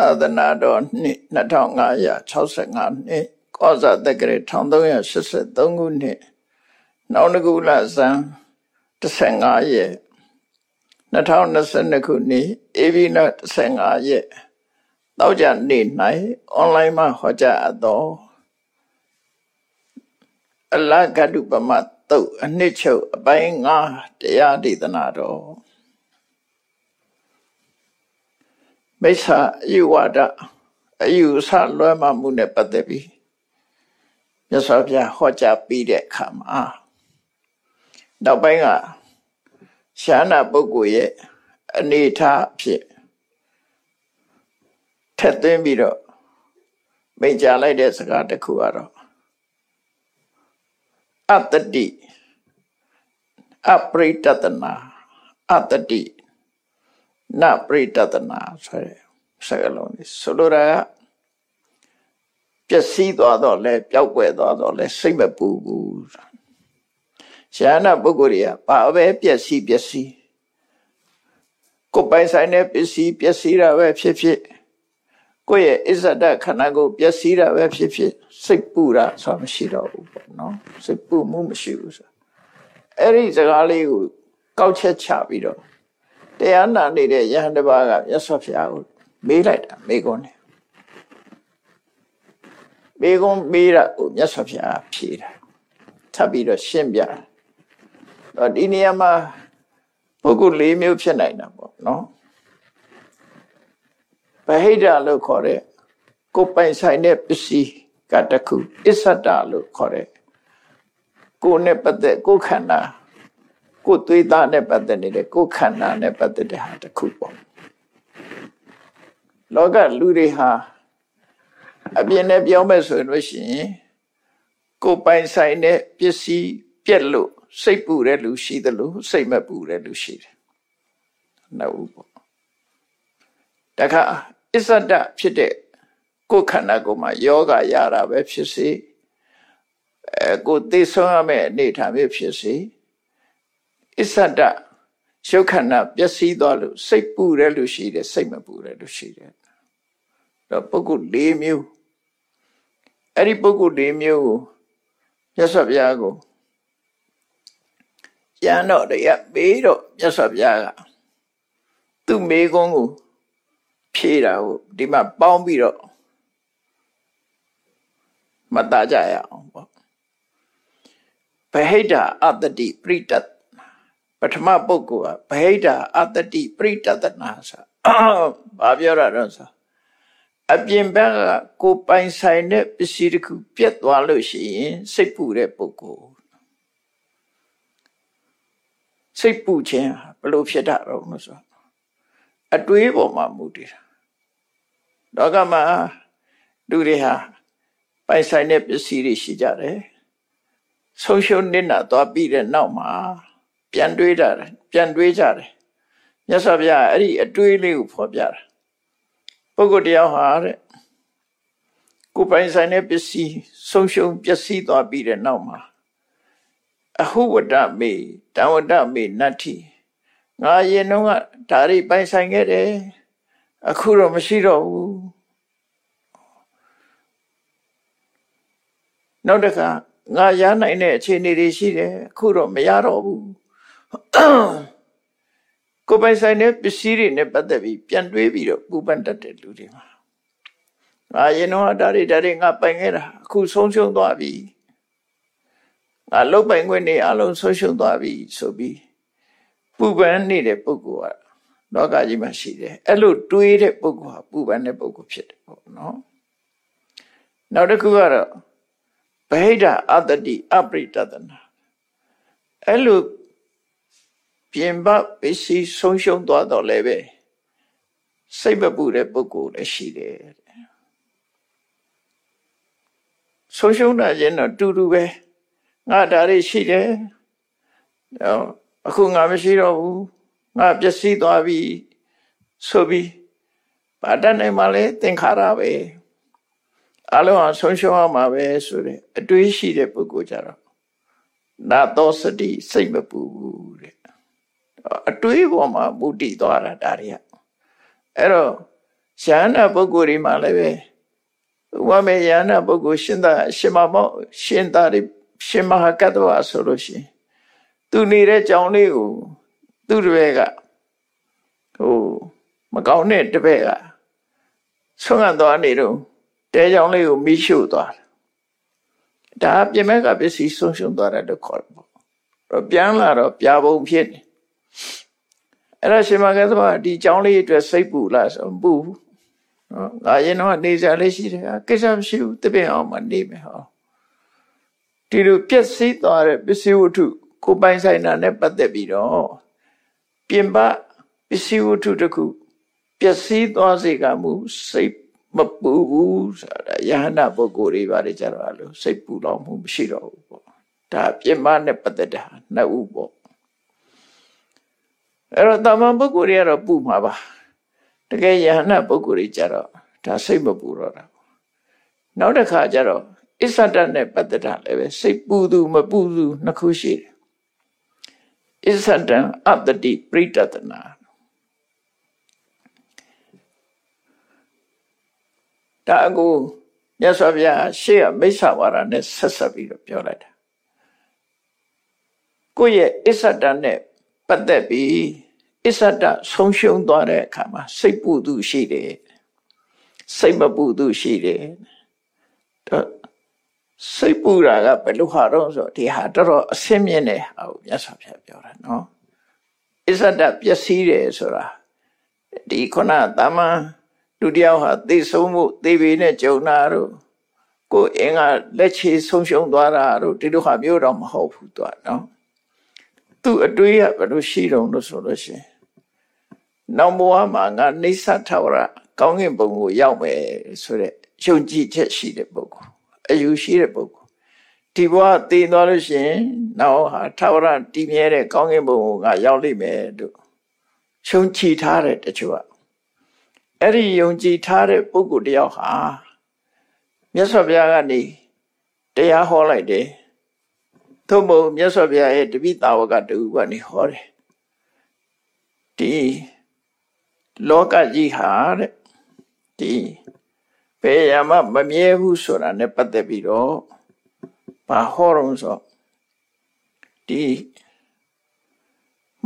သာသနာတော်နှစ်2565နှစ်ကောဇာတက္ကရာ1383ခုနှစ်နောက်တကူလဆန်း15ရက်2022ခုနှစ်ဧပြီလ15ရက်တောက်ကြနေ့၌အွန်လိုင်းမှာဟောကြားအပ်သောအလကတုပမတုတ်အနှစ်ချုပ်အပိုင်း9တရားဒေသနာတော် မိစ္ဆာအယူဝါဒအယူဆလွဲမှားမှုနဲ့ပတ်သက်ပြီးမြတ်စွာဘုရားဟောကြားပြီးတဲ့အခါမှာနောက်ပိုင်းကရှားနာပုဂ္ဂိုလ်ရဲ့အနေထားအဖြစ်ထက်သွင်းပြီးတော့မိန့်ကြားလိုက်တဲ့စကားတစ်ခုကတော့အတ္တတိအပရိတတနာအတ္တတိ နပရိတတနာဆိုတဲ့စကားလုံးလေးဆိုလိုတာကပျက်စီးသွားတော့လဲပျောက်ကွယ်သွားတော့လဲစိတ်မပူဘူးရှားနာပုဂ္ဂိုလ်တွေကဘာပဲပျက်စီးပျက်စီးကိုယ်ပိုင်ဆိုင်တဲ့ပစ္စည်းပျက်စီးတာပဲဖြစ်ဖြစ်ကိုယ့်ရဲ့အစ္ဆဒခန္ဓာကိုပျက်စီးတာပဲဖြစ်ဖြစ်စိတ်ပူတာဆိုတာမရှိတော့ဘူးပေါ့နော်စိတ်ပူမှုမရှိဘူးဆိုအဲ့ဒီစကားလေးကိုကောက်ချက်ချပြီးတော့ တရားနာနေတဲ့ယဟန်တစ်ပါးကမြတ်စွာဘုရားကိုမေးလိုက်တာမေးခွန်းနဲ့မေးခွန်းမေးတာကိုမြတ်စွာဘုရားဖြေတာထပ်ပြီးတော့ရှင်းပြတော့ဒီနေရာမှာပုဂ္ဂိုလ်၄မျိုးဖြစ်နိုင်တာပေါ့နော်ဗဟိတလို့ခေါ်တဲ့ကိုပိုင်ဆိုင်တဲ့ပစ္စည်းကတခုအစ္ဆတလို့ခေါ်တဲ့ကိုယ်နဲ့ပတ်သက်ကိုယ်ခန္ဓာ ကိုယ်သွေးသားနဲ့ပတ်သက်နေတဲ့ကိုယ်ခန္ဓာနဲ့ပတ်သက်တဲ့ဟာတစ်ခုပေါ့လောကလူတွေဟာအပြင်နဲ့ပြောမဲ့ဆိုလို့ရှိရင်ကိုယ်ပိုင်ဆိုင်တဲ့ပစ္စည်းပြက်လို့စိတ်ပူတဲ့လူရှိသလိုစိတ်မပူတဲ့လူရှိတယ်နှစ်ဦးပေါ့တခါအစ္ဆဒဖြစ်တဲ့ကိုယ်ခန္ဓာကိုယ်မှာယောဂရတာပဲဖြစ်စေအဲကိုယ်သိဆုံးရမယ့်အနေထားပဲဖြစ်စေ အစ္ဆဒရှုခန္ဓာပျက်စီးသွားလို့စိတ်ပူတဲ့လူရှိတယ်စိတ်မပူတဲ့လူရှိတယ်တော့ပုဂ္ဂိုလ်၄မျိုးအဲ့ဒီပုဂ္ဂိုလ်၄မျိုးကိုမြတ်စွာဘုရားကိုကျမ်းတော်တွေကပေးတော့မြတ်စွာဘုရားကသူ့မေကုန်းကိုဖြေတာကိုဒီမှာပေါင်းပြီးတော့မတကြရအောင်ပေါ့ဗဟိတအတ္တိပရိတ္ပထမပုဂ္ဂိုလ်ကဗဟိတအတ္တိပရိတတနာဆိုဘာပြောရတော့ဆိုအပြင်ဘက်ကကိုပိုင်ဆိုင်တဲ့ပစ္စည်းတစ်ခုပြတ်သွားလို့ရှိရင်စိတ်ပူတဲ့ပုဂ္ဂိုလ်စိတ်ပူခြင်းဘလို့ဖြစ်တာတော့မဆိုအတွေးပေါ်မှာမူတည်တာတော့ကမှာလူတွေဟာပိုင်ဆိုင်တဲ့ပစ္စည်းတွေရှိကြတယ်ဆုံးရှုံးနေတာသွားပြီးတဲ့နောက်မှာ ပြန်တွေးတာပြန်တွေးကြတယ်မြတ်စွာဘုရားအဲ့ဒီအတွေးလေးကိုဖော်ပြတာပုဂ္ဂိုလ်တယောက်ဟာတဲ့ကိုပိုင်ဆိုင်တဲ့ပစ္စည်းဆုံးရှုံးပျက်စီးသွားပြီးတဲ့နောက်မှာအဟုဝတ္တမေတံဝတ္တမေနတ္ထိငါရင်တော့ကဒါတွေပိုင်ဆိုင်ခဲ့တယ်အခုတော့မရှိတော့ဘူးနောက်တစ်ခါငါရနိုင်တဲ့အခြေအနေတွေရှိတယ်အခုတော့မရတော့ဘူး ကိုပိုင်ဆိုင်တဲ့ပစ္စည်းတွေနဲ့ပတ်သက်ပြီးပြန်တွေးပြီးတော့ပူပန်တတ်တဲ့လူတွေမှာငါရင်တော့ဒါတွေဒါတွေငါပိုင်ခဲ့တာအခုဆုံးရှုံးသွားပြီငါလုတ်ပိုင်ခွင့်တွေအလုံးဆုံးရှုံးသွားပြီဆိုပြီးပူပန်နေတဲ့ပုဂ္ဂိုလ်ကလောကကြီးမှာရှိတယ်အဲ့လိုတွေးတဲ့ပုဂ္ဂိုလ်ဟာပူပန်တဲ့ပုဂ္ဂိုလ်ဖြစ်တယ်ပေါ့နော်နောက်တစ်ခုကတော့ဗဟိတအတ္တိအပရိတတနာအဲ့လို ပြင်ပပစ္စည်းဆုံးရှုံးသွားတော့လည်းပဲစိတ်မပူတဲ့ပုဂ္ဂိုလ်လည်းရှိတယ်ဆုံးရှုံးတာချင်းတော့တူတူပဲငါဒါတွေရှိတယ်အခုငါမရှိတော့ဘူးငါပျက်စီးသွားပြီဆိုပြီးဘာတတ်နိုင်မှလဲသင်္ခါရပဲအလုံးအောင်ဆုံးရှုံးအောင်မှာပဲဆိုတဲ့အတွေးရှိတဲ့ပုဂ္ဂိုလ်ကြတော့နာသောစတိစိတ်မပူဘူးတဲ့ အတွေးပေါ်မှာမူတည်သွားတာဒါတွေကအဲ့တော့ယန္နာပုဂ္ဂိုလ်တွေမှာလည်းပဲဝမေယန္နာပုဂ္ဂိုလ်ရှင်သာရှင်မမောရှင်သာတွေရှင်မဟာကတ္တဝဆိုလို့ရှိရင်သူနေတဲ့ကြောင်လေးကိုသူ့တပည့်ကဟိုမကောင်းတဲ့တပည့်ကဆွမ်းသွားနေတော့တဲကြောင်လေးကိုမိရှုသွားတယ်ဒါပြင်မဲ့ကပစ္စည်းဆုံးရှုံးသွားတယ်လို့ခေါ်တယ်ပေါ့တော့ပြန်လာတော့ပြာပုံဖြစ်နေ အဲ့ဒါရှင်မကသဘာဒီကြောင်လေးအတွက်စိတ်ပူလားဆိုပူနော်ငါရင်တော့နေကြလေးရှိတယ်ကိစ္စမရှိဘူးတပည့်အောင်မနေမယ်ဟောဒီလိုပြည့်စည်သွားတဲ့ပစ္စည်းဝတ္ထုကိုပိုင်ဆိုင်တာနဲ့ပတ်သက်ပြီးတော့ပြင်ပပစ္စည်းဝတ္ထုတစ်ခုပျက်စီးသွားစေကမူစိတ်မပူဘူးဆိုတာယဟနာပုဂ္ဂိုလ်တွေပါတယ်ကြတော့လို့စိတ်ပူတော့မှုမရှိတော့ဘူးပေါ့ဒါပြင်ပနဲ့ပတ်သက်တာနှစ်ဦးပေါ့ အဲ့တော့တာမန်ပုဂ္ဂိုလ်တွေကတော့ပူမှာပါတကယ်ယဟနာပုဂ္ဂိုလ်တွေကြတော့ဒါစိတ်မပူတော့တာနောက်တစ်ခါကျတော့အစ္ဆဒနဲ့ပတ်သက်တာလည်းပဲစိတ်ပူသူမပူသူနှစ်ခုရှိတယ်အစ္ဆဒံအတ္တိပရိတတနာဒါအကူမြတ်စွာဘုရားရှေ့ကမိစ္ဆာဝါဒနဲ့ဆက်ဆက်ပြီးတော့ပြောလိုက်တာကိုယ့်ရဲ့အစ္ဆဒနဲ့ ပတ်သက်ပြီးအစ္ဆဒဆုံးရှုံးသွားတဲ့အခါမှာစိတ်ပူသူရှိတယ်စိတ်မပူသူရှိတယ်တော့စိတ်ပူတာကဘယ်လိုဟာတော့ဆိုဒီဟာတော်တော်အဆင့်မြင့်တဲ့ဟာကိုမြတ်စွာဘုရားပြောတာနော်အစ္ဆဒပျက်စီးတယ်ဆိုတာဒီခုနတာမန်လူတယောက်ဟာသိဆုံးမှုသေပေနဲ့ကြုံတာတို့ကိုယ်အင်္ဂါလက်ချေဆုံးရှုံးသွားတာတို့ဒီလိုဟာမျိုးတော့မဟုတ်ဘူးသူကနော် သူ့အတွေးကဘယ်လိုရှိတုံလို့ဆိုလို့ရှိရင်နောက်ဘဝမှာငါနေသထဝရကောင်းကင်ဘုံကိုရောက်မယ်ဆိုတဲ့ယုံကြည်ချက်ရှိတဲ့ပုဂ္ဂိုလ်အယူရှိတဲ့ပုဂ္ဂိုလ်ဒီဘဝတည်သွားလို့ရှိရင်နောက်ဟာထဝရတည်မြဲတဲ့ကောင်းကင်ဘုံကိုငါရောက်လိမ့်မယ်လို့ရှုံချထားတဲ့တချို့ကအဲ့ဒီယုံကြည်ထားတဲ့ပုဂ္ဂိုလ်တယောက်ဟာမြတ်စွာဘုရားကနေတရားဟောလိုက်တယ် သို့မဟုတ်မြတ်စွာဘုရားရဲ့တပိတာဝကတူကနေဟောတယ်ဒီလောကကြီးဟာတဲ့ဒီဘယ်ရမှမမြဲဘူးဆိုတာ ਨੇ ပတ်သက်ပြီးတော့ဘာဟောတော့ဆိုဒီ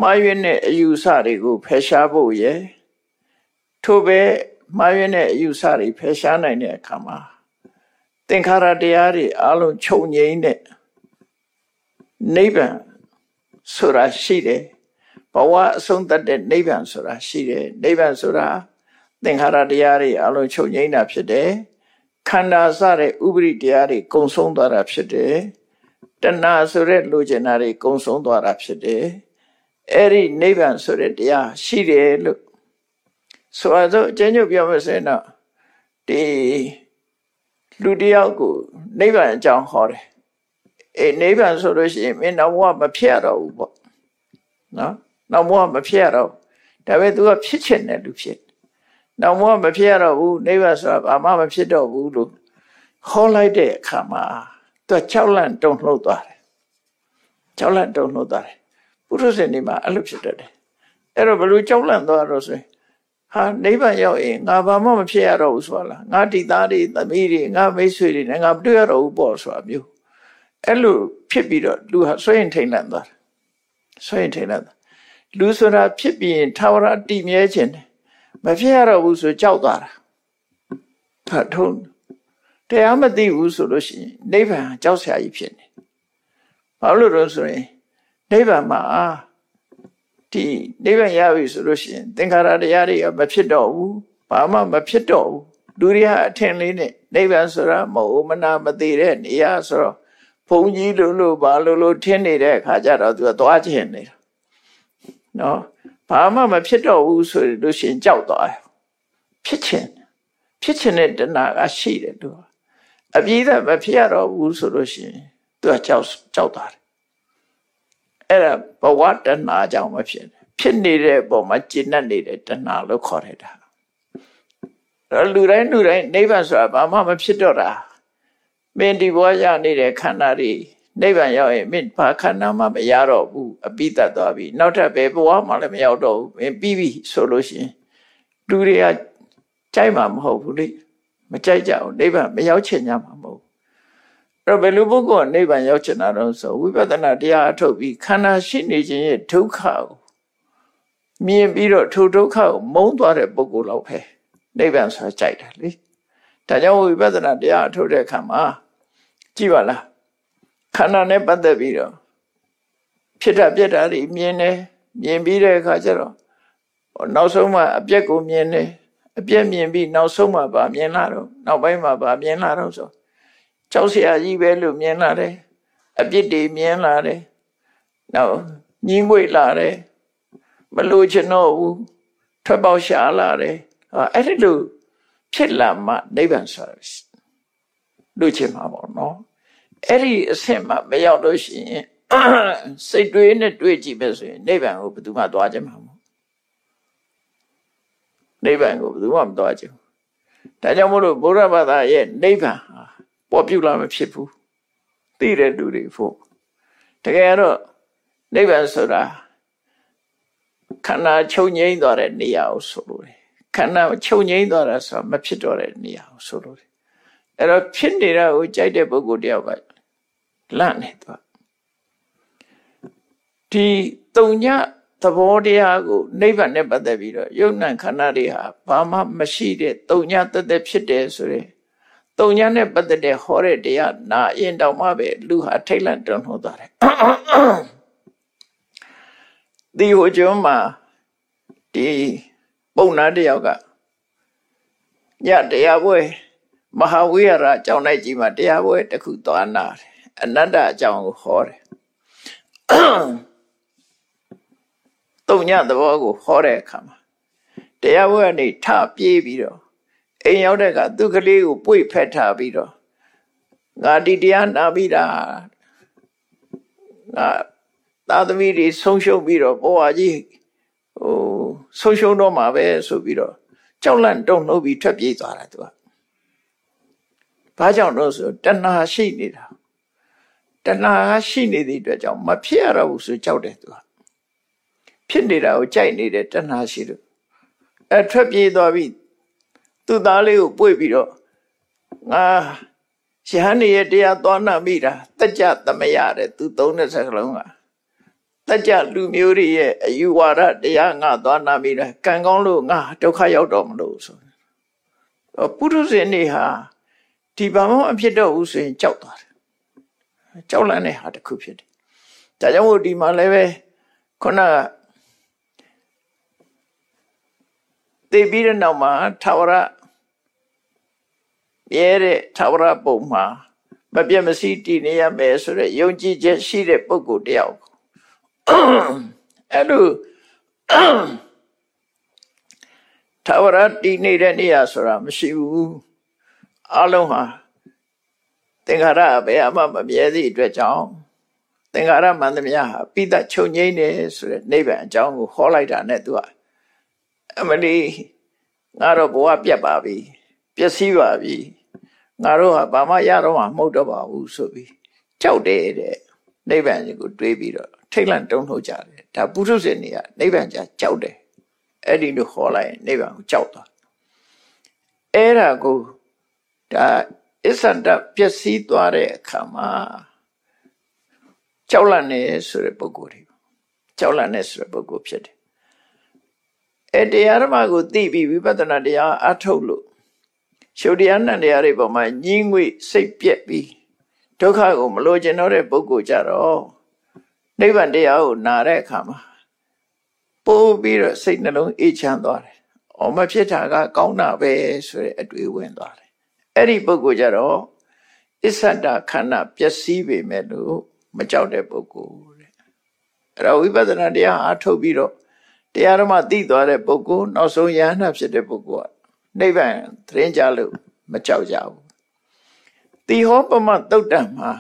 မှားရွေးတဲ့အယူဆတွေကိုဖယ်ရှားဖို့ရယ်ထို့ပဲမှားယွင်းတဲ့အယူဆတွေဖယ်ရှားနိုင်တဲ့အခါမှာသင်္ခါရတရားတွေအလုံးချုပ်ငြိမ်းတဲ့ နိဗ္ဗာန်ဆိုတာရှိတယ်ဘဝအဆုံးသတ်တဲ့နိဗ္ဗာန်ဆိုတာရှိတယ်နိဗ္ဗာန်ဆိုတာသင်္ခါရတရားတွေအလုံးချုပ်ငြိမ်းတာဖြစ်တယ်ခန္ဓာစတဲ့ဥပရိတရားတွေကုံဆုံးသွားတာဖြစ်တယ်တဏှာဆိုတဲ့လိုချင်တာတွေကုံဆုံးသွားတာဖြစ်တယ်အဲ့ဒီနိဗ္ဗာန်ဆိုတဲ့တရားရှိတယ်လို့ဆိုတော့အကျဉ်းချုပ်ပြောမယ်ဆိုရင်တော့ဒီလူတယောက်ကိုနိဗ္ဗာန်အကြောင်းဟောတယ် အေးနိဗ္ဗာန်ဆိုလို့ရှိရင်မင်းတော့ဘဝမဖြစ်ရတော့ဘူးပေါ့နော်နောက်ဘဝမဖြစ်ရတော့ဒါပေမဲ့ तू ကဖြစ်ချင်တယ်လူဖြစ်နောက်ဘဝမဖြစ်ရတော့ဘူးနိဗ္ဗာန်ဆိုတာဘာမှမဖြစ်တော့ဘူးလို့ဟောလိုက်တဲ့အခါမှာ तू ကြောက်လန့်တုန်လှုပ်သွားတယ်ကြောက်လန့်တုန်လှုပ်သွားတယ်ပုရုษေနေမှာအဲ့လိုဖြစ်တတ်တယ်အဲ့တော့ဘယ်လိုကြောက်လန့်သွားတော့ဆိုရင်ဟာနိဗ္ဗာန်ရောက်ရင်ငါဘာမှမဖြစ်ရတော့ဘူးဆိုတာလားငါတိသားတွေသမီးတွေငါမိတ်ဆွေတွေနဲ့ငါမတွေ့ရတော့ဘူးပေါ့ဆိုတာမျိုး အဲ့လိုဖြစ်ပြီးတော့လူဟာဆွေရင်ထိန်လန့်သွားတယ်ဆွေရင်ထိန်လန့်သွားလူဆိုတာဖြစ်ပြီးရင်ထာဝရတည်မြဲခြင်းတယ်မဖြစ်ရတော့ဘူးဆိုကြောက်သွားတာဟာထုံးတရားမသိဘူးဆိုလို့ရှိရင်နိဗ္ဗာန်ကြောက်စရာကြီးဖြစ်နေဘာလို့လို့ဆိုရင်နိဗ္ဗာန်မှာဒီနိဗ္ဗာန်ရပြီဆိုလို့ရှိရင်သင်္ခါရတရားတွေကမဖြစ်တော့ဘူးဘာမှမဖြစ်တော့ဘူးလူတွေဟာအထင်လေးနဲ့နိဗ္ဗာန်ဆိုတာမဟုတ်မနာမသေးတဲ့နေရာဆိုတော့ ဘုံကြီးလို့လို့ဘာလို့လို့ထင်နေတဲ့အခါကျတော့သူကသွားခြင်းနေတာနော်ဘာမှမဖြစ်တော့ဘူးဆိုလို့ရှိရင်ကြောက်သွားဖြစ်ခြင်းဖြစ်ခြင်းတဲ့တဏှာကရှိတယ်သူအပြည့်သက်မဖြစ်ရတော့ဘူးဆိုလို့ရှိရင်သူကကြောက်ကြောက်သွားတယ်အဲ့ဒါဘဝတဏှာကြောင့်မဖြစ်ဖြစ်နေတဲ့ပုံမှာကျင့်တတ်နေတဲ့တဏှာလို့ခေါ်ရတာလူတိုင်းလူတိုင်းနိဗ္ဗာန်ဆိုတာဘာမှမဖြစ်တော့တာ မင်းဒီဘဝရနေတဲ့ခန္ဓာတွေနိဗ္ဗာန်ရောက်ရင်မင်းဘာခန္ဓာမှမရတော့ဘူးအပိတတ်သွားပြီနောက်ထပ်ဘယ်ဘဝမှလည်းမရောက်တော့ဘူးမင်းပြီးပြီဆိုလို့ရှိရင်လူတွေကကြိုက်မှာမဟုတ်ဘူးလေမကြိုက်ကြဘူးနိဗ္ဗာန်မရောက်ချင်ကြမှာမဟုတ်အဲ့တော့ဘယ်လိုပုဂ္ဂိုလ်ကနိဗ္ဗာန်ရောက်ချင်တာတော့ဆိုဝိပဿနာတရားအထုတ်ပြီးခန္ဓာရှိနေခြင်းရဲ့ဒုက္ခကိုမြင်ပြီးတော့ထိုဒုက္ခကိုမုန်းသွားတဲ့ပုဂ္ဂိုလ်လောက်ပဲနိဗ္ဗာန်ဆိုကြိုက်တယ်လေဒါကြောင့်ဝိပဿနာတရားအထုတ်တဲ့အခါမှာ ကြည့်ပါလားခန္ဓာနဲ့ပတ်သက်ပြီးတော့ဖြစ်တာပြက်တာတွေမြင်တယ်မြင်ပြီးတဲ့အခါကျတော့နောက်ဆုံးမှအပြက်ကိုမြင်တယ်အပြက်မြင်ပြီးနောက်ဆုံးမှဗာမြင်လာတော့နောက်ပိုင်းမှဗာမြင်လာတော့ဆိုကြောက်စရာကြီးပဲလို့မြင်လာတယ်အပြစ်တွေမြင်လာတယ်နောက်ညင်းငွေလာတယ်မလို့ချင်တော့ဘူးထွက်ပေါက်ရှာလာတယ်အဲ့ဒီလိုဖြစ်လာမှနိဗ္ဗာန်ဆိုတာ လို့ချင်မှာပေါ့နော်အဲ့ဒီအဆင့်မှမရောက်လို့ရှိရင်စိတ်တွေးနဲ့တွေးကြည့်ပဲဆိုရင်နိဗ္ဗာန်ကိုဘယ်သူမှသွားကြမှာမဟုတ်နိဗ္ဗာန်ကိုဘယ်သူမှမသွားကြဘူးဒါကြောင့်မို့လို့ဘုရားဘာသာရဲ့နိဗ္ဗာန်ဟာပေါ်ပြလာမဖြစ်ဘူးသိတဲ့လူတွေဖို့တကယ်တော့နိဗ္ဗာန်ဆိုတာခန္ဓာချုပ်ငိမ့်သွားတဲ့နေရာကိုဆိုလို့တယ်ခန္ဓာချုပ်ငိမ့်သွားတာဆိုမဖြစ်တော့တဲ့နေရာကိုဆိုလို့တယ် အဲ့တော့ဖြစ်နေတာကိုကြိုက်တဲ့ပုဂ္ဂိုလ်တယောက်ကလန့်နေသွားဒီတုံညသဘောတရားကိုနိဗ္ဗာန်နဲ့ပတ်သက်ပြီးတော့ယုံ nant ခန္ဓာတွေဟာဘာမှမရှိတဲ့တုံညတသက်ဖြစ်တယ်ဆိုရင်တုံညနဲ့ပတ်သက်တဲ့ဟောတဲ့တရားနာရင်တောင်မှပဲလူဟာထိတ်လန့်တွန်းလှုပ်သွားတယ်ဒီဟိုကျွန်းမှာဒီပုံနာတယောက်ကညတရားပွဲ မဟာဝိရအကြောင်းလိုက်ကြီးမှာတရားပွဲတစ်ခုသွားနာတယ်အနတ္တအကြောင်းကိုဟောတယ်တုံညသဘောကိုဟောတဲ့အခါမှာတရားပွဲကနေထပြေးပြီးတော့အိမ်ရောက်တဲ့ကသူကလေးကိုပွေဖက်ထားပြီးတော့ငါဒီတရားနာပြီးတာငါသာသမီတွေဆုံးရှုံးပြီးတော့ဘဝကြီးဟိုဆုံးရှုံးတော့မှာပဲဆိုပြီးတော့ကြောက်လန့်တုန်လှုပ်ပြီးထွက်ပြေးသွားတာသူက ဘာကြောင့်လို့ဆိုတဏှာရှိနေတာတဏှာရှိနေသည့်အတွက်ကြောင့်မဖြစ်ရတော့ဘူးဆိုကြောက်တယ်သူကဖြစ်နေတာကိုကြိုက်နေတဲ့တဏှာရှိလို့အဲထွက်ပြေးသွားပြီးသူ့သားလေးကိုပွေ့ပြီးတော့ငါရဟန်းရဲ့တရားသွားနာမိတာတက်ကြသမရတဲ့သူသုံးတဲ့စကားလုံးကတက်ကြလူမျိုးတွေရဲ့အယူဝါဒတရားငါသွားနာမိတာကံကောင်းလို့ငါဒုက္ခရောက်တော့မလို့ဆိုပုထုဇဉ်တွေဟာ ဒီဘာမှအဖြစ်တော့ဘူးဆိုရင်ကြောက်သွားတယ်ကြောက်လန့်တဲ့ဟာတစ်ခုဖြစ်တယ်ဒါကြောင့်မို့ဒီမှာလည်းပဲခုနကသိပြီးတဲ့နောက်မှာထာဝရရဲတဲ့ထာဝရပုံမှာမပြတ်မစီးတည်နေရမယ်ဆိုတဲ့ယုံကြည်ချက်ရှိတဲ့ပုဂ္ဂိုလ်တယောက်အဲ့လိုထာဝရတည်နေတဲ့နေရာဆိုတာမရှိဘူး အလုံးဟာသင်္ခါရဘယ်အမှမမြဲသည့်အတွက်ကြောင့်သင်္ခါရမှန်သမျှဟာပိဋကချုပ်ငိမ့်တယ်ဆိုတဲ့နိဗ္ဗာန်အကြောင်းကိုဟောလိုက်တာနဲ့သူကအမလီငါတော့ဘဝပြတ်ပါပြီပျက်စီးပါပြီငါတို့ဟာဘာမှရတော့မှမဟုတ်တော့ပါဘူးဆိုပြီးကြောက်တယ်တဲ့နိဗ္ဗာန်ကိုတွေးပြီးတော့ထိတ်လန့်တုန်လှုပ်ကြတယ်ဒါပုထုဇဉ်တွေကနိဗ္ဗာန်ကြာကြောက်တယ်အဲ့ဒီလိုဟောလိုက်ရင်နိဗ္ဗာန်ကိုကြောက်သွားအဲ့ဒါကို ဒါအစ္ဆန္ဒပျက်စီးသွားတဲ့အခါမှာကြောက်လန့်နေဆိုတဲ့ပုဂ္ဂိုလ်တွေကြောက်လန့်နေဆိုတဲ့ပုဂ္ဂိုလ်ဖြစ်တယ်အဲတရားဓမ္မကိုသိပြီးဝိပဿနာတရားအထုတ်လို့ရှုပ်တရားနဲ့တရားတွေပေါ်မှာညင်းငွေစိတ်ပြက်ပြီးဒုက္ခကိုမလိုချင်တော့တဲ့ပုဂ္ဂိုလ်ကြတော့နိဗ္ဗာန်တရားကိုနာတဲ့အခါမှာပို့ပြီးတော့စိတ်နှလုံးအေးချမ်းသွားတယ်။အော်မဖြစ်တာက ကောင်းတာပဲဆိုတဲ့အတွေ့ဝင်သွားတယ်။ အဲ့ဒီပုဂ္ဂိုလ်ကြတော့အစ္ဆဒခန္ဓာပျက်စီးပေမဲ့လို့မကြောက်တဲ့ပုဂ္ဂိုလ်တဲ့။အဲ့တော့ဝိပဿနာတရားအထုတ်ပြီးတော့တရားဓမ္မသိသွားတဲ့ပုဂ္ဂိုလ်နောက်ဆုံးယန္တာဖြစ်တဲ့ပုဂ္ဂိုလ်ကနိဗ္ဗာန်သတင်းကြလို့မကြောက်ကြဘူးတိဟောပမတုတ်တံမှာ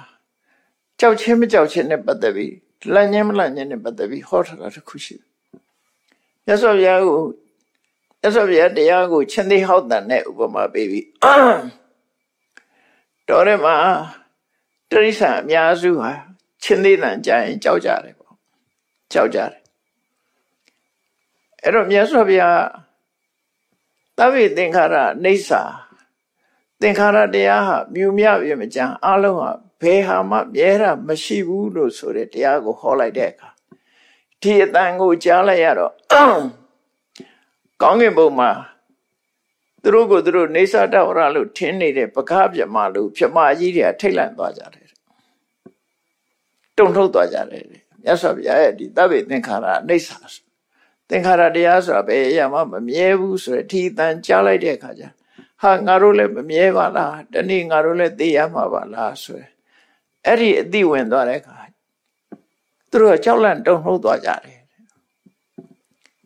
ကြောက်ချင်းမကြောက်ချင်းနဲ့ပတ်သက်ပြီးလန့်ညင်းမလန့်ညင်းနဲ့ပတ်သက်ပြီးဟောထားတာတစ်ခုရှိတယ်မြတ်စွာဘုရားကိုမြတ်စွာဘုရားတရားကိုချင်းသေးဟောက်တန်တဲ့ဥပမာပေးပြီး တော်ရဲမှာတရိษံအများစုဟာချင်းသေးတန်ကြရင်ကြောက်ကြတယ်ပေါ့ကြောက်ကြတယ်အဲ့တော့မြတ်စွာဘုရားသဗ္ဗေသင်္ခါရအိဋ္ဌာသင်္ခါရတရားဟာမြူမြပြမကြံအလုံးဟာဘယ်ဟာမှမြဲတာမရှိဘူးလို့ဆိုတဲ့တရားကိုဟောလိုက်တဲ့အခါဒီအတန်ကိုကြားလိုက်ရတော့ကောင်းကင်ဘုံမှာ သူတို့ကိုသူတို့နေသတဝရလို့ထင်းနေတဲ့ပကားပြမလို့ပြမကြီးတွေကထိတ်လန့်သွားကြတယ်တုံထုတ်သွားကြတယ်မြတ်စွာဘုရားရဲ့ဒီသဗ္ဗေသင်္ခါရအိဋ္ဌာသင်္ခါရတရားဆိုတာဘယ်အရာမှမမြဲဘူးဆိုရယ်ဒီတန်ကြားလိုက်တဲ့အခါကျဟာငါတို့လည်းမမြဲပါလားတနေ့ငါတို့လည်းသိရမှာပါလားဆိုရယ်အဲ့ဒီအသိဝင်သွားတဲ့အခါသူတို့ကကြောက်လန့်တုံ့နှုတ်သွားကြတယ်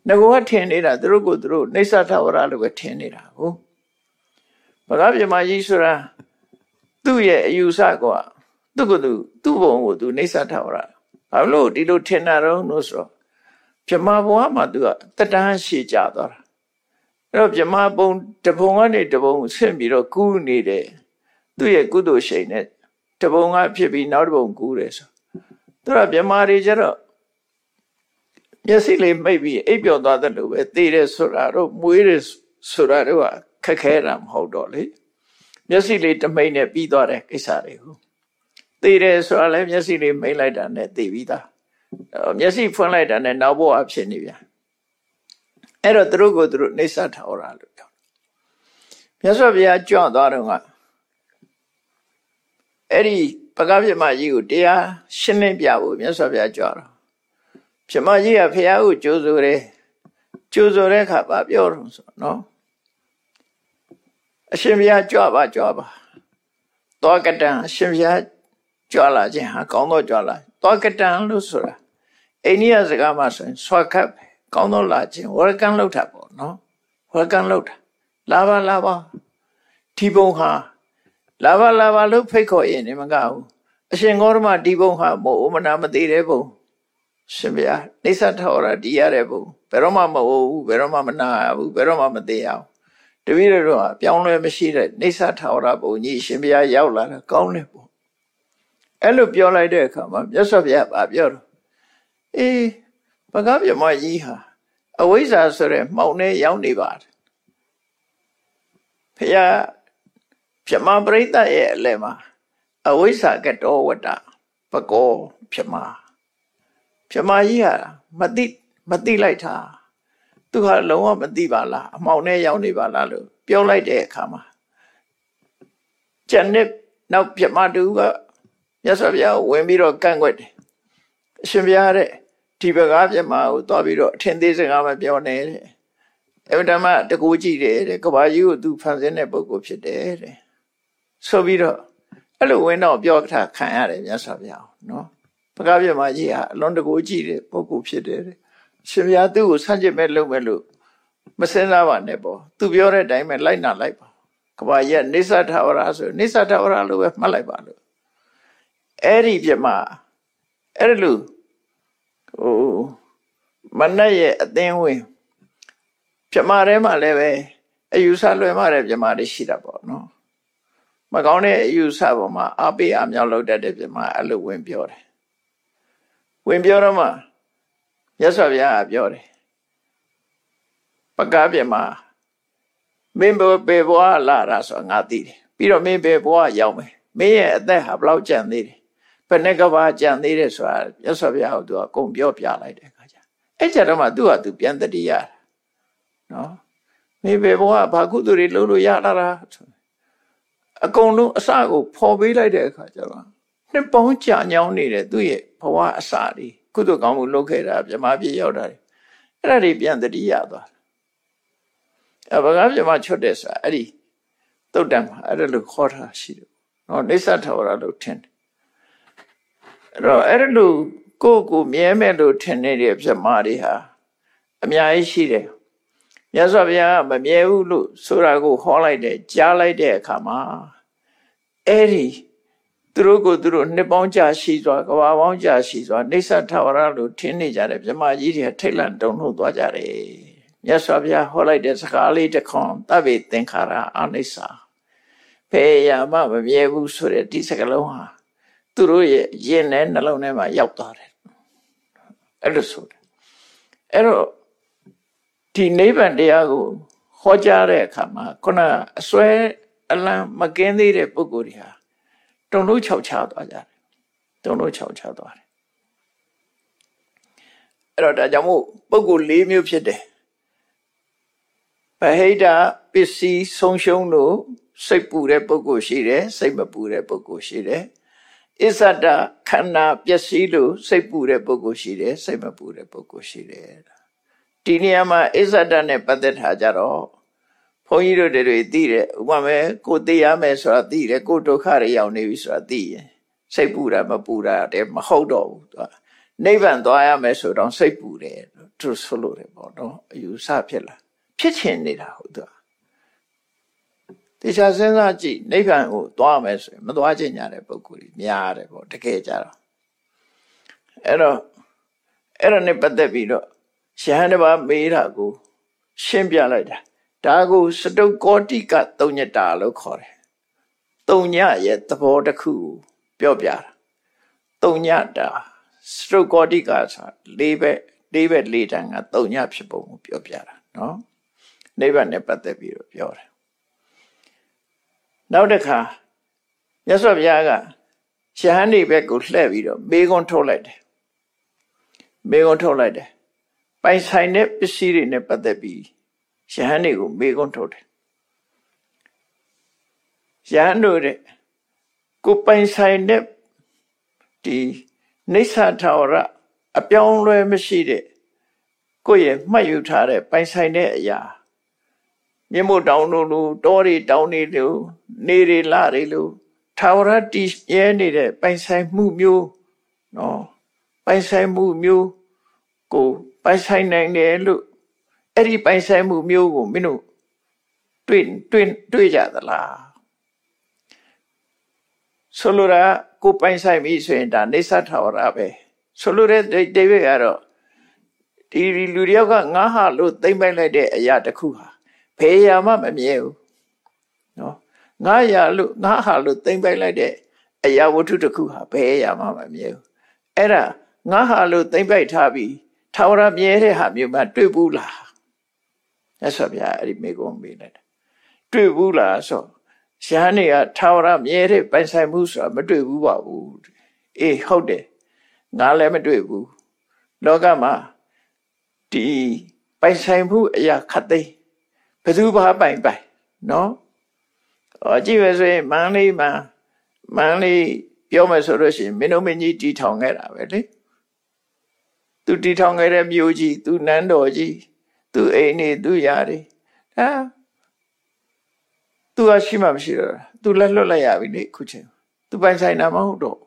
ငကောကထင်နေတာသူတို့ကိုသူတို့နေသထဝရလို့ပဲထင်နေတာဟုတ်ဘဂဗြဟ္မာကြီးဆိုတာသူ့ရဲ့အယူဆကသူ့ကိုသူသူ့ဘုံကိုသူနေသထဝရဘာလို့ဒီလိုထင်တာတော့လို့ဆိုတော့ဗြဟ္မာဘဝမှာသူကတတန်းရှည်ကြသွားတာအဲ့တော့ဗြဟ္မာဘုံတဘုံကနေတဘုံဆင့်ပြီးတော့ကူးနေတယ်သူ့ရဲ့ကုသိုလ်ရှိန်နဲ့တဘုံကဖြစ်ပြီးနောက်တဘုံကူးတယ်ဆိုသူကဗြဟ္မာတွေကျတော့ မျက်စိလေးမိတ်ပြီးအိပ်ပျော်သွားတယ်လို့ပဲသိတယ်ဆိုတာတော့မွေးတယ်ဆိုတာတော့ခက်ခဲတာမဟုတ်တော့လေမျက်စိလေးတမိတ်နဲ့ပြီးသွားတဲ့ကိစ္စတွေဟုတ်သိတယ်ဆိုတာလည်းမျက်စိလေးမိတ်လိုက်တာနဲ့သိပြီးသားမျက်စိဖွင့်လိုက်တာနဲ့နောက်ဘဝဖြစ်နေပြန်အဲ့တော့သူတို့ကိုသူတို့နှိစ္စထောက်ရလို့ပြောမြတ်စွာဘုရားကြွသွားတော့ကအဲ့ဒီပကပြမကြီးကိုတရားရှင်းလင်းပြဖို့မြတ်စွာဘုရားကြွတော့ ပြမကြီးကဘုရားကိုကြိုးဆိုတယ်ကြိုးဆိုတဲ့အခါပါပြောတော့ဆိုနော်အရှင်ဘုရားကြွပါကြွပါတောကတံအရှင်ဘုရားကြွလာခြင်းဟာကောင်းသောကြွလာတောကတံလို့ဆိုတာအိန္ဒိယစကားမှာဆိုရင်ဆွာခတ်ပဲကောင်းသောလာခြင်းဝရကံလောက်တာပေါ့နော်ဝရကံလောက်တာလာပါလာပါဒီဘုံဟာလာပါလာပါလို့ဖိတ်ခေါ်ရင်နေမကဘူးအရှင်ဂေါရမဒီဘုံဟာမို့ဥမနာမသိတဲ့ဘုံ ရှင်ဗျာနေသထောရဒီရတဲ့ဘုံဘယ်တော့မှမဟုတ်ဘူးဘယ်တော့မှမနာဘူးဘယ်တော့မှမသိအောင်တပည့်တော်ကပြောင်းလဲမရှိတဲ့နေသထောရဘုံကြီးရှင်ဗျာရောက်လာတာကောင်းတယ်ပေါ့အဲ့လိုပြောလိုက်တဲ့အခါမှာမြတ်စွာဘုရားဗာပြောတော့အေးပကပြမကြီးဟာအဝိဇ္ဇာဆိုတဲ့မှောင်ထဲရောက်နေပါတယ်ဖရာပြမပရိသတ်ရဲ့အလဲမှာအဝိဇ္ဇာကတောဝတ္တပကောပြမ ပြမကြီးဟာမသိမသိလိုက်တာသူဟာလုံးဝမသိပါလားအမှောင်ထဲရောက်နေပါလားလို့ပြောလိုက်တဲ့အခါမှာကျန်တဲ့နောက်ပြမတူကမြတ်စွာဘုရားဝင်ပြီးတော့ကန့်ကွက်တယ်အရှင်ဘုရားတဲ့ဒီဘကားပြမကိုသွားပြီးတော့အထင်သေးစကားမပြောနဲ့တဲ့အဝတ္တမတကူကြည့်တယ်တဲ့ကဘာကြီးကိုသူဖန်ဆင်းတဲ့ပုဂ္ဂိုလ်ဖြစ်တယ်တဲ့ဆိုပြီးတော့အဲ့လိုဝင်တော့ပြောထားခံရတယ်မြတ်စွာဘုရားနော် ဘကားပြမကြီးဟာအလွန်တကူကြည့်တဲ့ပုဂ္ဂိုလ်ဖြစ်တယ်တဲ့ရှင်ဘုရားသူ့ကိုဆန့်ကျင်မဲ့လုပ်မဲ့လို့မစင်စားပါနဲ့ပေါ့သူပြောတဲ့အတိုင်းပဲလိုက်နာလိုက်ပါကဘာကြီးကနေသထဝရဆိုနေသထဝရလို့ပဲမှတ်လိုက်ပါလို့အဲ့ဒီပြမအဲ့လိုဟိုမနက်ရဲ့အသင်းဝင်ပြမထဲမှာလည်းပဲအယူဆလွယ်မှတဲ့ပြမတွေရှိတာပေါ့နော်မကောင်းတဲ့အယူဆပေါ်မှာအပိအမြောက်လုပ်တတ်တဲ့ပြမအဲ့လိုဝင်ပြောတယ် ဝင်ပြောတော့မှရသော်ဗျာပြောတယ်ပကားပြမမင်းဘယ်ဘွားလာတာဆိုငါသိတယ်ပြီးတော့မင်းဘယ်ဘွားရောက်မယ်မင်းရဲ့အသက်ဟာဘယ်လောက်ကျန်သေးတယ်ဘယ်နဲ့ကဘာကြံသေးတယ်ဆိုတာမြတ်စွာဘုရားကသူကကုံပြောပြလိုက်တဲ့အခါကျအဲ့ကြတော့မှသူ့ဟာသူပြန်တတိရတာနော်မိဘဘဝဘာကုသိုလ်တွေလုပ်လို့ရတာလားအကုန်လုံးအစကိုဖော်ပေးလိုက်တဲ့အခါကျတော့နှစ်ပေါင်းကြာညောင်းနေတဲ့သူ့ရဲ့ ဘဝအစတွေကုသိုလ်ကောင်းမှုလုပ်ခဲ့တာမြမပြေရောက်တာတွေအဲ့ဒါတွေပြန်တတိရသွားတယ်အဘဂမြမချွတ်တဲ့ဆိုတာအဲ့ဒီတုတ်တံမှာအဲ့ဒါလို့ခေါ်တာရှိတယ်နော်နေသထဝရလို့ထင်တယ်အဲ့တော့အဲ့လိုကိုယ့်ကိုမြဲမဲ့လို့ထင်နေတဲ့ပြမာတွေဟာအများကြီးရှိတယ်မြတ်စွာဘုရားကမမြဲဘူးလို့ဆိုတာကိုဟောလိုက်တယ်ကြားလိုက်တဲ့အခါမှာအဲ့ဒီ သူတို့ကိုသူတို့နှစ်ပေါင်းကြာရှိစွာကဘာပေါင်းကြာရှိစွာနေသထဝရလို့ထင်နေကြတယ်မြမကြီးတွေထိတ်လန့်တုန်လှုပ်သွားကြတယ်မြတ်စွာဘုရားဟောလိုက်တဲ့စကားလေးတစ်ခွန်တပ်ပေသင်္ခါရအနိစ္စဖေးရမမမြဲဘူးဆိုတဲ့ဒီစကားလုံးဟာသူတို့ရဲ့ရင်နဲ့နှလုံးထဲမှာရောက်သွားတယ်အဲ့လိုဆိုတယ်အဲ့တော့ဒီနိဗ္ဗာန်တရားကိုဟဟောကြားတဲ့အခါမှာခုနအစွဲအလံမကင်းသေးတဲ့ပုဂ္ဂိုလ်တွေဟာ တုံလို့ခြောက်ချသွားကြတယ်တုံလို့ခြောက်ချသွားတယ်အဲ့တော့ဒါကြောင့်မို့ပုဂ္ဂိုလ်၄မျိုးဖြစ်တယ်ဗဟိတပစ္စည်းဆုံးရှုံးလို့စိတ်ပူတဲ့ပုဂ္ဂိုလ်ရှိတယ်စိတ်မပူတဲ့ပုဂ္ဂိုလ်ရှိတယ်အစ္ဆဒခန္ဓာပျက်စီးလို့စိတ်ပူတဲ့ပုဂ္ဂိုလ်ရှိတယ်စိတ်မပူတဲ့ပုဂ္ဂိုလ်ရှိတယ်ဒီနေရာမှာအစ္ဆဒနဲ့ပတ်သက်တာကြတော့ ဘုန်းကြီးတို့တွေသိတယ်ဥပမာကိုသိရမယ်ဆိုတာသိတယ်ကိုဒုက္ခတွေရောက်နေပြီဆိုတာသိရင်စိတ်ပူတာမပူတာတည်းမဟုတ်တော့ဘူးသူကနိဗ္ဗာန်သွားရမယ်ဆိုတော့စိတ်ပူတယ်သူဆိုလို့တယ်ပေါ့နော်အယူဆဖြစ်လာဖြစ်ချင်နေတာဟုတ်သူကတရားစဉ်းစားကြည့်နိဗ္ဗာန်ကိုသွားမယ်ဆိုရင်မသွားချင်ကြတဲ့ပုဂ္ဂိုလ်ကြီးများတယ်ပေါ့တကယ်ကြတော့အဲ့တော့အဲ့ဒါနဲ့ပတ်သက်ပြီးတော့ရဟန်းတစ်ပါးမေးတာကိုရှင်းပြလိုက်တာ ဒါကိုစတုကောတိကတုံညတာလို့ခေါ်တယ်တုံညရဲ့သဘောတစ်ခုပြောပြတာတုံညတာစတုကောတိကဆိုလေးဘက်လေးဘက်လေးတန်းကတုံညဖြစ်ပုံကိုပြောပြတာနော်နိဗ္ဗာန်နဲ့ပတ်သက်ပြီးတော့ပြောတယ်နောက်တစ်ခါမြတ်စွာဘုရားကရှဟန်ဒီဘက်ကိုလှည့်ပြီးတော့မေခွန်းထုတ်လိုက်တယ်မေခွန်းထုတ်လိုက်တယ်ပိုင်ဆိုင်တဲ့ပစ္စည်းတွေနဲ့ပတ်သက်ပြီး ယဟန်တွေကိုမေခွန်းထုတ်တယ်ယဟန်တို့တဲ့ကိုပိုင်ဆိုင်တဲ့ဒီနေဆာထာဝရအပြောင်းလဲမရှိတဲ့ကိုယ့်ရဲ့မှတ်ယူထားတဲ့ပိုင်ဆိုင်တဲ့အရာမြင့်မို့တောင်းလို့လို့တောတွေတောင်းနေလို့နေတွေလတွေလို့ထာဝရတည်ရဲနေတဲ့ပိုင်ဆိုင်မှုမျိုးနော်ပိုင်ဆိုင်မှုမျိုးကိုပိုင်ဆိုင်နိုင်တယ်လို့ အဲ့ဒီပိုင်ဆိုင်မှုမျိုးကိုမင်းတို့တွေ့တွေ့တွေ့ကြသလားဆိုလိုတာကိုပိုင်ဆိုင်ပြီဆိုရင်ဒါနေသထာဝရပဲဆိုလိုတဲ့ဒေဝိကတော့ဒီလူတယောက်ကငါဟာလို့သိမ့်ပိုက်လိုက်တဲ့အရာတစ်ခုဟာဘယ်ရာမှမမြဲဘူးနော်ငါရာလို့ငါဟာလို့သိမ့်ပိုက်လိုက်တဲ့အရာဝတ္ထုတစ်ခုဟာဘယ်ရာမှမမြဲဘူးအဲ့ဒါငါဟာလို့သိမ့်ပိုက်ထားပြီးထာဝရမြဲတဲ့ဟာမျိုးမှတွေ့ဘူးလား မြတ်စွာဘုရားအဲ့ဒီမိကုံးမေးလိုက်တယ်တွေ့ဘူးလားဆိုရှားနေကထာဝရမြဲတဲ့ပိုင်ဆိုင်မှုဆိုတာမတွေ့ဘူးပါဘူးအေးဟုတ်တယ်ငါလည်းမတွေ့ဘူးလောကမှာဒီပိုင်ဆိုင်မှုအရာခတ်သိမ်းဘယ်သူဘာပိုင်ပိုင်နော်အော်ကြည့်ရဆိုရင်မန်းလေးမှာမန်းလေးပြောမယ်ဆိုလို့ရှိရင်မင်းတို့မင်းကြီးတီထောင်ခဲ့တာပဲလေသူတီထောင်ခဲ့တဲ့မြို့ကြီးသူနန်းတော်ကြီး သူအိမ်နေသူယာတွေဟာသူကရှိမှမရှိတော့သူလက်လွတ်လိုက်ရပြီလေခုချိန်သူပိုင်ဆိုင်တာမဟုတ်တော့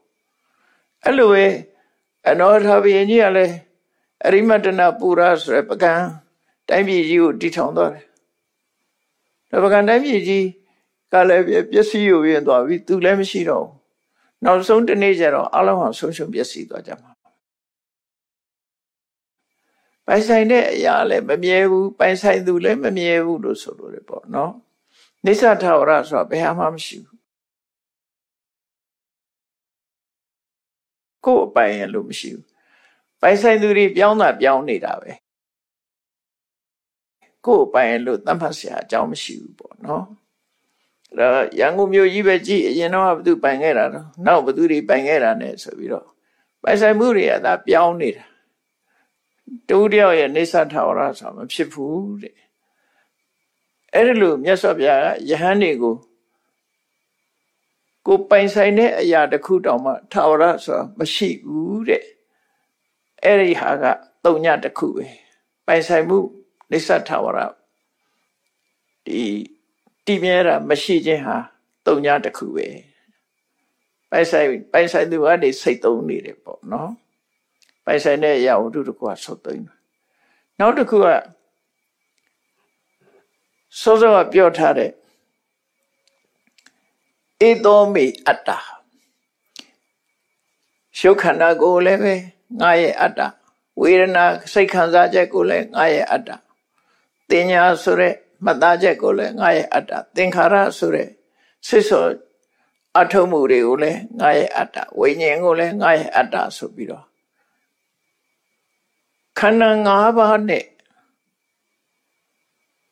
အဲ့လိုပဲအနောထဘယင်ကြီးကလည်းအရိမတနာပူရဆိုရယ်ပကံတိုင်းပြည်ကြီးကိုတီထောင်သွားတယ်။ပကံတိုင်းပြည်ကြီးကလည်းပျက်စီးရရင်သွားပြီသူလည်းမရှိတော့ဘူး။နောက်ဆုံးတနေ့ကျတော့အလုံးအောင်ဆုံးရှုံးပျက်စီးသွားကြမှာ ပိုင်ဆိုင်တဲ့အရာလည်းမမြဲဘူးပိုင်ဆိုင်သူလည်းမမြဲဘူးလို့ဆိုလို့ရပေါ့နော်နိစ္စထာဝရဆိုတာဘယ်ဟာမှမရှိဘူးကိုယ်အပိုင်ရလို့မရှိဘူးပိုင်ဆိုင်သူတွေပြောင်းတာပြောင်းနေတာပဲကိုယ်အပိုင်လို့သတ်မှတ်စရာအကြောင်းမရှိဘူးပေါ့နော်အဲ့တော့ရန်ကုန်မြို့ကြီးပဲကြည့်အရင်တော့ဘသူပိုင်ခဲ့တာတော့နောက်ဘသူတွေပိုင်ခဲ့တာ ਨੇ ဆိုပြီးတော့ပိုင်ဆိုင်မှုတွေကသာပြောင်းနေတာ တူတယောက်ရဲ့နေသထာဝရဆိုတာမဖြစ်ဘူးတဲ့အဲ့ဒီလိုမြတ်စွာဘုရားကယဟန်တွေကိုကိုပိုင်ဆိုင်တဲ့အရာတစ်ခုတောင်မှထာဝရဆိုတာမရှိဘူးတဲ့အဲ့ဒီဟာကတုံညတစ်ခုပဲပိုင်ဆိုင်မှုနေသထာဝရဒီတည်မြဲတာမရှိခြင်းဟာတုံညတစ်ခုပဲပိုင်ဆိုင်ပိုင်ဆိုင်သူကနေစိတ်သုံးနေတယ်ပေါ့နော် ပိုင်ဆိုင်တဲ့အရာဝတ္ထုတစ်ခုကဆုတ်သိမ်းတယ်နောက်တစ်ခုကစောစောကပြောထားတဲ့ဧသောမေအတ္တရှုခန္ဓာကိုလည်းပဲငါရဲ့အတ္တဝေဒနာစိတ်ခံစားချက်ကိုလည်းငါရဲ့အတ္တတင်ညာဆိုတဲ့မှတ်သားချက်ကိုလည်းငါရဲ့အတ္တသင်္ခါရဆိုတဲ့စိတ်ဆိုအထုံးမှုတွေကိုလည်းငါရဲ့အတ္တဝိညာဉ်ကိုလည်းငါရဲ့အတ္တဆိုပြီးတော့ ခန္ဓာ၅ပါးနဲ့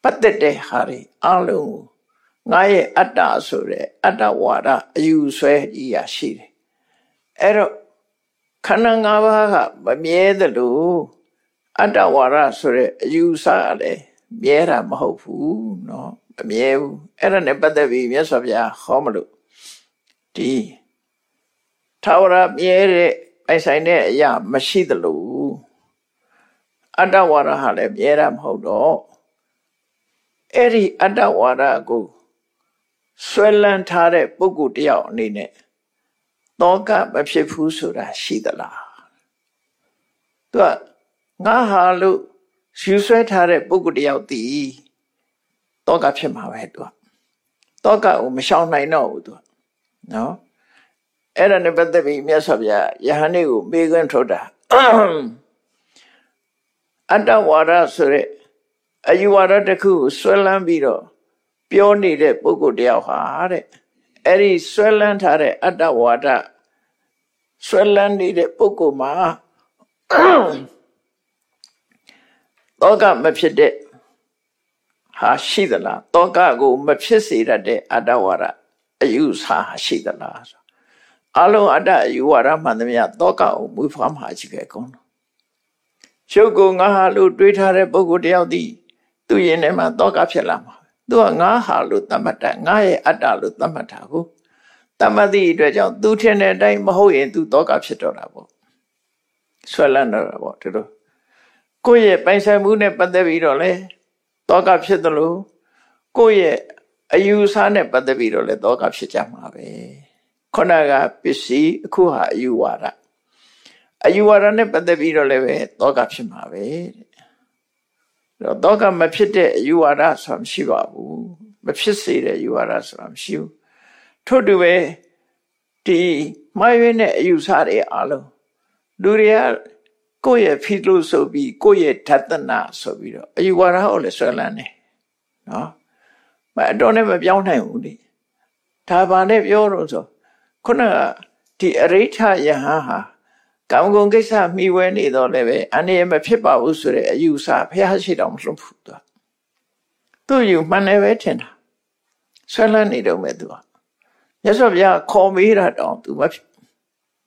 ပတ်သက်တဲ့ဟာတွေအလုံးငါရဲ့အတ္တဆိုတဲ့အတ္တဝါဒအယူဆွဲကြီးရရှိတယ်အဲ့တော့ခန္ဓာ၅ပါးကမမြဲသလိုအတ္တဝါဒဆိုတဲ့အယူဆလည်းမြဲတာမဟုတ်ဘူးเนาะမမြဲဘူးအဲ့ဒါနဲ့ပတ်သက်ပြီးမြတ်စွာဘုရားဟောမလို့ဒီထာဝရမြဲတဲ့ပိုင်ဆိုင်တဲ့အရာမရှိသလို အတ္တဝါဒဟာလည်းမြဲတာမဟုတ်တော့အဲ့ဒီအတ္တဝါဒကိုဆွဲလန်းထားတဲ့ပုဂ္ဂိုလ်တယောက်အနေနဲ့တောကမဖြစ်ဘူးဆိုတာရှိသလားသူကငါဟာလို့ယူဆွဲထားတဲ့ပုဂ္ဂိုလ်တယောက်တည်တောကဖြစ်မှာပဲသူကတောကကိုမရှောင်နိုင်တော့ဘူးသူကနော်အဲ့ဒါနဲ့ပတ်သက်ပြီးမြတ်စွာဘုရားယဟန်ကိုမေးခွန်းထုတ်တာ အတ္တဝါဒဆိုတဲ့အယူဝါဒတစ်ခုကိုဆွဲလန်းပြီးတော့ပြောနေတဲ့ပုဂ္ဂိုလ်တယောက်ဟာတဲ့အဲ့ဒီဆွဲလန်းထားတဲ့အတ္တဝါဒဆွဲလန်းနေတဲ့ပုဂ္ဂိုလ်မှာတောကမဖြစ်တဲ့ဟာရှိသလားတောကကိုမဖြစ်စေတတ်တဲ့အတ္တဝါဒအယူဆရှိသလားအလုံးအတ္တအယူဝါဒမှန်သမျှတောကကိုမွေးဖွားမှာရှိခဲ့ကုန်တော့ ရှုပ်ကိုငါဟာလို့တွေးထားတဲ့ပုဂ္ဂိုလ်တယောက်ဒီသူ့ရင်ထဲမှာတောကဖြစ်လာမှာသူကငါဟာလို့သတ်မှတ်တာငါရဲ့အတ္တလို့သတ်မှတ်တာကိုတမတိအတွက်ကြောင့်သူထင်တဲ့အတိုင်းမဟုတ်ရင်သူတောကဖြစ်တော့တာပေါ့ဆွဲလန်းတော့တာပေါ့ဒီလိုကိုယ့်ရဲ့ပိုင်ဆိုင်မှုနဲ့ပတ်သက်ပြီးတော့လေတောကဖြစ်တယ်လို့ကိုယ့်ရဲ့အယူဆနဲ့ပတ်သက်ပြီးတော့လေတောကဖြစ်ကြမှာပဲခုနကပစ္စည်းအခုဟာအယူဝါဒ အယူဝါဒနဲ့ပတ်သက်ပြီးတော့လည်းပဲတောကဖြစ်မှာပဲတဲ့တော့တောကမဖြစ်တဲ့အယူဝါဒဆိုတာမရှိပါဘူးမဖြစ်စေတဲ့အယူဝါဒဆိုတာမရှိဘူးထို့တူပဲဒီမှားယွင်းတဲ့အယူဆတွေအလုံးလူတွေကကိုယ့်ရဲ့ဖီလို့ဆိုပြီးကိုယ့်ရဲ့ဓတနာဆိုပြီးတော့အယူဝါဒဟောလဲဆွဲလန်းတယ်နော်မအတော်နဲ့မပြောင်းနိုင်ဘူးလေဒါပါနဲ့ပြောတော့ဆိုခုနကဒီအရိဋ္ဌယဟန်ဟာ ကောင်းကုံကိစ္စမိဝဲနေတော့လည်းပဲအနေရမဖြစ်ပါဘူးဆိုတဲ့အယူဆဖះရှိတော်မလို့ဘူးသူသူယူမှန်တယ်ပဲထင်တာဆွဲလန်းနေတော့မဲ့သူကမြတ်စွာဘုရားခေါ်မေးတာတော့သူမ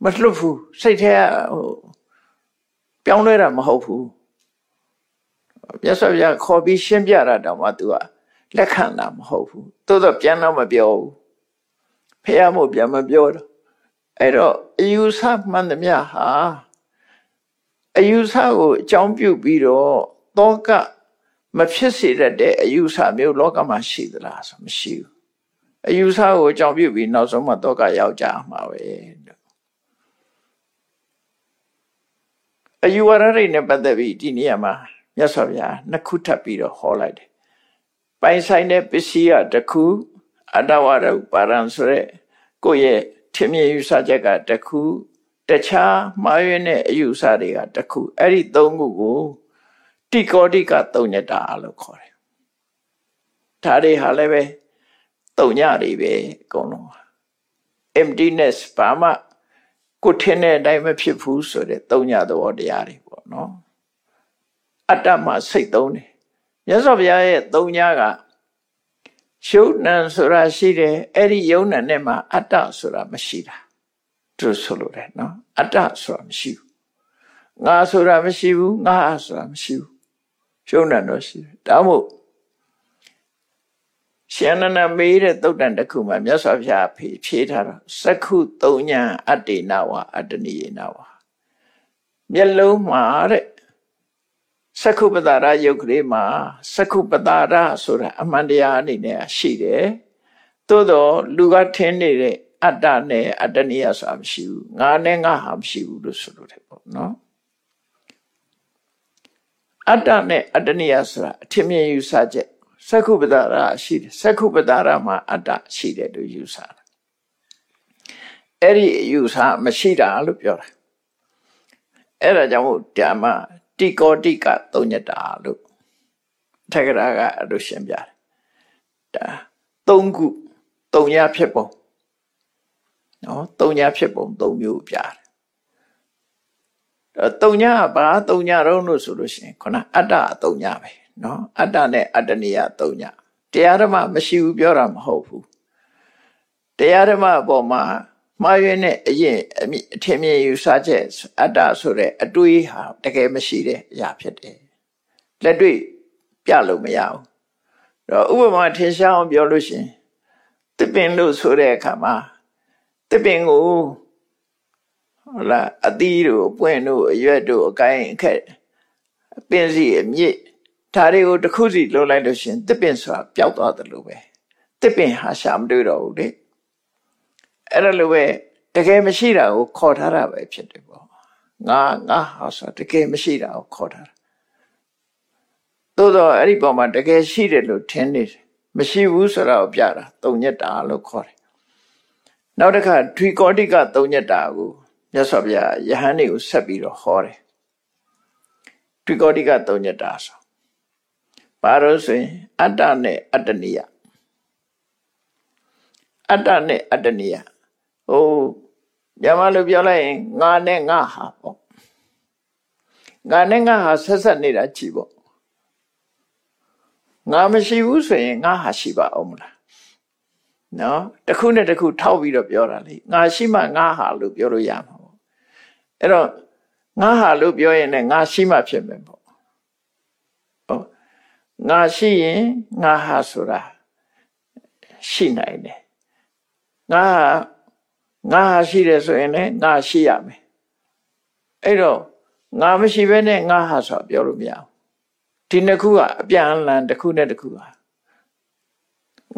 မလွတ်ဘူးစိတ်ထဲဟိုပြောင်းလဲတာမဟုတ်ဘူးမြတ်စွာဘုရားခေါ်ပြီးရှင်းပြတာတော့မှသူကလက်ခံတာမဟုတ်ဘူးသို့တော့ပြန်တော့မပြောဘူးဖះမို့ပြန်မပြောတော့ အဲ့တော့အယူဆမှန်သမျှဟာအယူဆကိုအကြောင်းပြုပြီးတော့တောကမဖြစ်စေတတ်တဲ့အယူဆမျိုးလောကမှာရှိသလားဆိုမရှိဘူးအယူဆကိုအကြောင်းပြုပြီးနောက်ဆုံးမှတောကရောက်ကြမှာပဲအယူဝါဒတွေနဲ့ပတ်သက်ပြီးဒီနေရာမှာမြတ်စွာဘုရားနှစ်ခုထပ်ပြီးတော့ဟောလိုက်တယ်ပိုင်ဆိုင်တဲ့ပစ္စည်းကတစ်ခုအတ္တဝါဒပါရံဆိုရဲကိုယ့်ရဲ့ ထင်မြင်ယူဆချက်ကတစ်ခုတခြားမှားယွင်းတဲ့အယူဆတွေကတစ်ခုအဲ့ဒီသုံးခုကိုတိကောတိကသုံးညတာလို့ခေါ်တယ်ဒါတွေဟာလည်းပဲသုံးညတွေပဲအကုန်လုံး emptiness ဘာမှကိုထင်တဲ့အတိုင်းမဖြစ်ဘူးဆိုတဲ့သုံးညသဘောတရားတွေပေါ့နော်အတ္တမှစိတ်သုံးတယ်မြတ်စွာဘုရားရဲ့သုံးညက ရှုနံဆိုတာရှိတယ်အဲ့ဒီယုံနံနဲ့မှာအတ္တဆိုတာမရှိတာသူဆိုလိုတယ်နော်အတ္တဆိုတာမရှိဘူးငါဆိုတာမရှိဘူးငါဆိုတာမရှိဘူးရှုနံတော့ရှိတယ်ဒါမို့ရှင်နန္ဒမေးတဲ့တုတ်တန်တစ်ခုမှာမြတ်စွာဘုရားဖြေဖြေထားတာသက္ခုသုံးညာအတ္တေနဝအတ္တနိယေနဝမျက်လုံးမှာတဲ့ သက္ခုပတာရယုတ်ကလေးမှာသက္ခုပတာရဆိုတာအမှန်တရားအနေနဲ့ရှိတယ်သို့တော့လူကထင်းနေတဲ့အတ္တနဲ့အတ္တနိယဆိုတာမရှိဘူးငါနဲ့ငါဟာမရှိဘူးလို့ဆိုလို့တယ်ပေါ့နော်အတ္တနဲ့အတ္တနိယဆိုတာအထင်မြင်ယူဆချက်သက္ခုပတာရရှိတယ်သက္ခုပတာရမှာအတ္တရှိတယ်လို့ယူဆတာအဲ့ဒီယူဆမရှိတာလို့ပြောတာအဲ့ဒါကြောင့်မို့ဓမ္မ တိကောတိကသုံးညတာလို့ထက်ကရာကအလို့ရှင်းပြတယ်ဒါသုံးခုသုံးရဖြစ်ပုံနော်သုံးညဖြစ်ပုံသုံးမျိုးပြတယ်အဲသုံးညဘာသုံးညတော့လို့ဆိုလို့ရှိရင်ခုနအတ္တသုံးညပဲနော်အတ္တနဲ့အတ္တနိယသုံးညတရားဓမ္မမရှိဘူးပြောတာမဟုတ်ဘူးတရားဓမ္မအပေါ်မှာ မှားယွင်းတဲ့အရင်အထင်မြင်ယူဆချက်အတ္တဆိုတဲ့အတွေးဟာတကယ်မရှိတဲ့အရာဖြစ်တယ်လက်တွေ့ပြလို့မရဘူးတော့ဥပမာထင်ရှားအောင်ပြောလို့ရှင်တစ်ပင်လို့ဆိုတဲ့အခါမှာတစ်ပင်ကိုဟုတ်လားအသီးတို့အပွင့်တို့အရွက်တို့အကိုင်းအခက်အပင်စီအမြင့်ဒါတွေကိုတစ်ခုစီလှုပ်လိုက်လို့ရှင်တစ်ပင်ဆိုတာပျောက်သွားတယ်လို့ပဲတစ်ပင်ဟာရှာမတွေ့တော့ဘူးလေ အဲ့ဒါလိုပဲတကယ်မရှိတာကိုခေါ်ထားတာပဲဖြစ်တယ်ပေါ့ငါငါဟာဆိုတကယ်မရှိတာကိုခေါ်ထားတာသို့တော့အဲ့ဒီပေါ်မှာတကယ်ရှိတယ်လို့ထင်နေတယ်မရှိဘူးဆိုတာကိုပြတာတုံညက်တာလို့ခေါ်တယ်နောက်တစ်ခါဒွီကောတိကတုံညက်တာကိုမြတ်စွာဘုရားယဟန်တွေကိုဆက်ပြီးတော့ဟောတယ်ဒွီကောတိကတုံညက်တာဆိုဘာလို့ဆိုရင်အတ္တနဲ့အတ္တနိယအတ္တနဲ့အတ္တနိယ ဟိုမြန်မာလိုပြောလိုက်ရင်ငါနဲ့ငါဟာပေါ့ငါနဲ့ငါဟာဆက်ဆက်နေတာကြည့်ပေါ့ငါမရှိဘူးဆိုရင်ငါဟာရှိပါအောင်မလားနော်တခုနဲ့တခုထောက်ပြီးတော့ပြောတာလေငါရှိမှငါဟာလို့ပြောလို့ရမှာပေါ့အဲ့တော့ငါဟာလို့ပြောရင်လည်းငါရှိမှဖြစ်မယ်ပေါ့ဟုတ်ငါရှိရင်ငါဟာဆိုတာရှိနိုင်တယ်ငါဟာ ငါဟာရှိတယ်ဆိုရင်လည်းငါရှိရမယ်အဲ့တော့ငါမရှိဘဲနဲ့ငါဟာဆိုပြောလို့မရဘူးဒီနှစ်ခုကအပြန်အလှန်တစ်ခုနဲ့တစ်ခုဟာ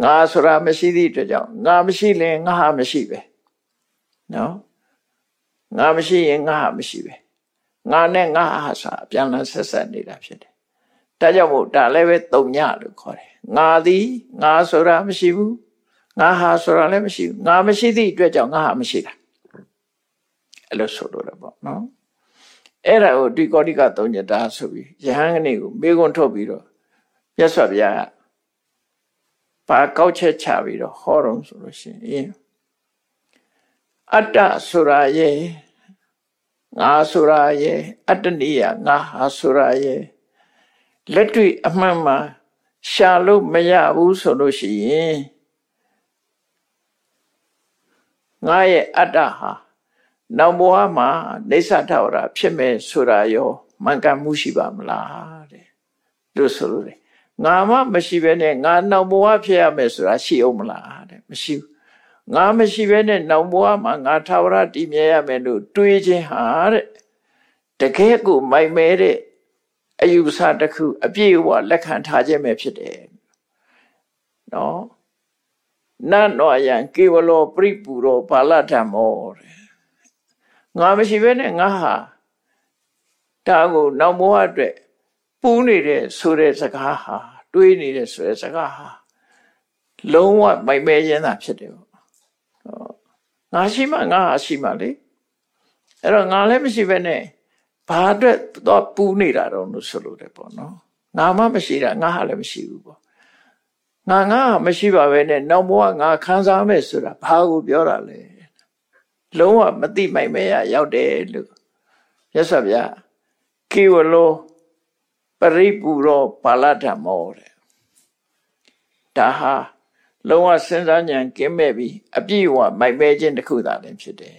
ငါဆိုတာမရှိသည့်အတွက်ကြောင့်ငါမရှိရင်ငါဟာမရှိပဲနော်ငါမရှိရင်ငါဟာမရှိပဲငါနဲ့ငါဟာဆိုတာအပြန်အလှန်ဆက်ဆက်နေတာဖြစ်တယ်ဒါကြောင့်မို့ဒါလည်းပဲတုံညလို့ခေါ်တယ်ငါသည်ငါဆိုတာမရှိဘူး ငါဟာဆိုတာလည်းမရှိဘူးငါမရှိသည့်အတွက်ကြောင့်ငါဟာမရှိတာအဲ့လိုဆိုလို့ရပေါ့နော်အဲ့ဒါကိုဒီကောတိကသုံးညတာဆိုပြီးယဟန်ကနေကိုမေးခွန်းထုတ်ပြီးတော့မြတ်စွာဘုရားဘာကောက်ချက်ချပြီးတော့ဟောတော်ဆိုလို့ရှိရင်အတ္တဆိုတာရဲ့ငါဆိုတာရဲ့အတ္တနိယငါဟာဆိုတာရဲ့လက်တွေ့အမှန်မှရှာလို့မရဘူးဆိုလို့ရှိရင် ငါရဲ့အတ္တဟာနောက်ဘဝမှာနေသထဝရဖြစ်မယ်ဆိုတာရောမှန်ကန်မှုရှိပါမလားတဲ့လို့ဆိုလို့လေငါမှမရှိဘဲနဲ့ငါနောက်ဘဝဖြစ်ရမယ်ဆိုတာရှိအောင်မလားတဲ့မရှိဘူးငါမရှိဘဲနဲ့နောက်ဘဝမှာငါထာဝရတည်မြဲရမယ်လို့တွေးခြင်းဟာတဲ့တကယ်ကိုမိုက်မဲတဲ့အယူဆတစ်ခုအပြည့်အဝလက်ခံထားခြင်းပဲဖြစ်တယ်နော် နတ်တော်ယံကေဝလောပရိပူရောဘာလဓမ္မောတဲ့ငါမရှိဘဲနဲ့ငါဟာဒါကိုနောက်ဘဝအတွက်ပူးနေတဲ့ဆိုတဲ့စကားဟာတွေးနေတဲ့ဆိုတဲ့စကားဟာလုံးဝမိုက်မဲရင်းတာဖြစ်တယ်ပေါ့ငါရှိမှငါဟာရှိမှလေအဲ့တော့ငါလည်းမရှိဘဲနဲ့ဘာအတွက်တော့ပူးနေတာတော့လို့ဆိုလို့တယ်ပေါ့နော်ငါမှမရှိတာငါဟာလည်းမရှိဘူးပေါ့ ငါငါမရှိပါပဲနဲ့နောက်ဘဝငါခံစားမယ်ဆိုတာဘာကိုပြောတာလဲလုံးဝမသိမိုင်မဲရရောက်တယ်လို့ရသော်ဗျာကိဝလောပရိပူရောပါဠဓမ္မောတဲ့ဒါဟာလုံးဝစဉ်းစားဉာဏ်ကင်းမဲ့ပြီးအပြည့်အဝမိုက်မဲခြင်းတစ်ခုသာလည်းဖြစ်တယ်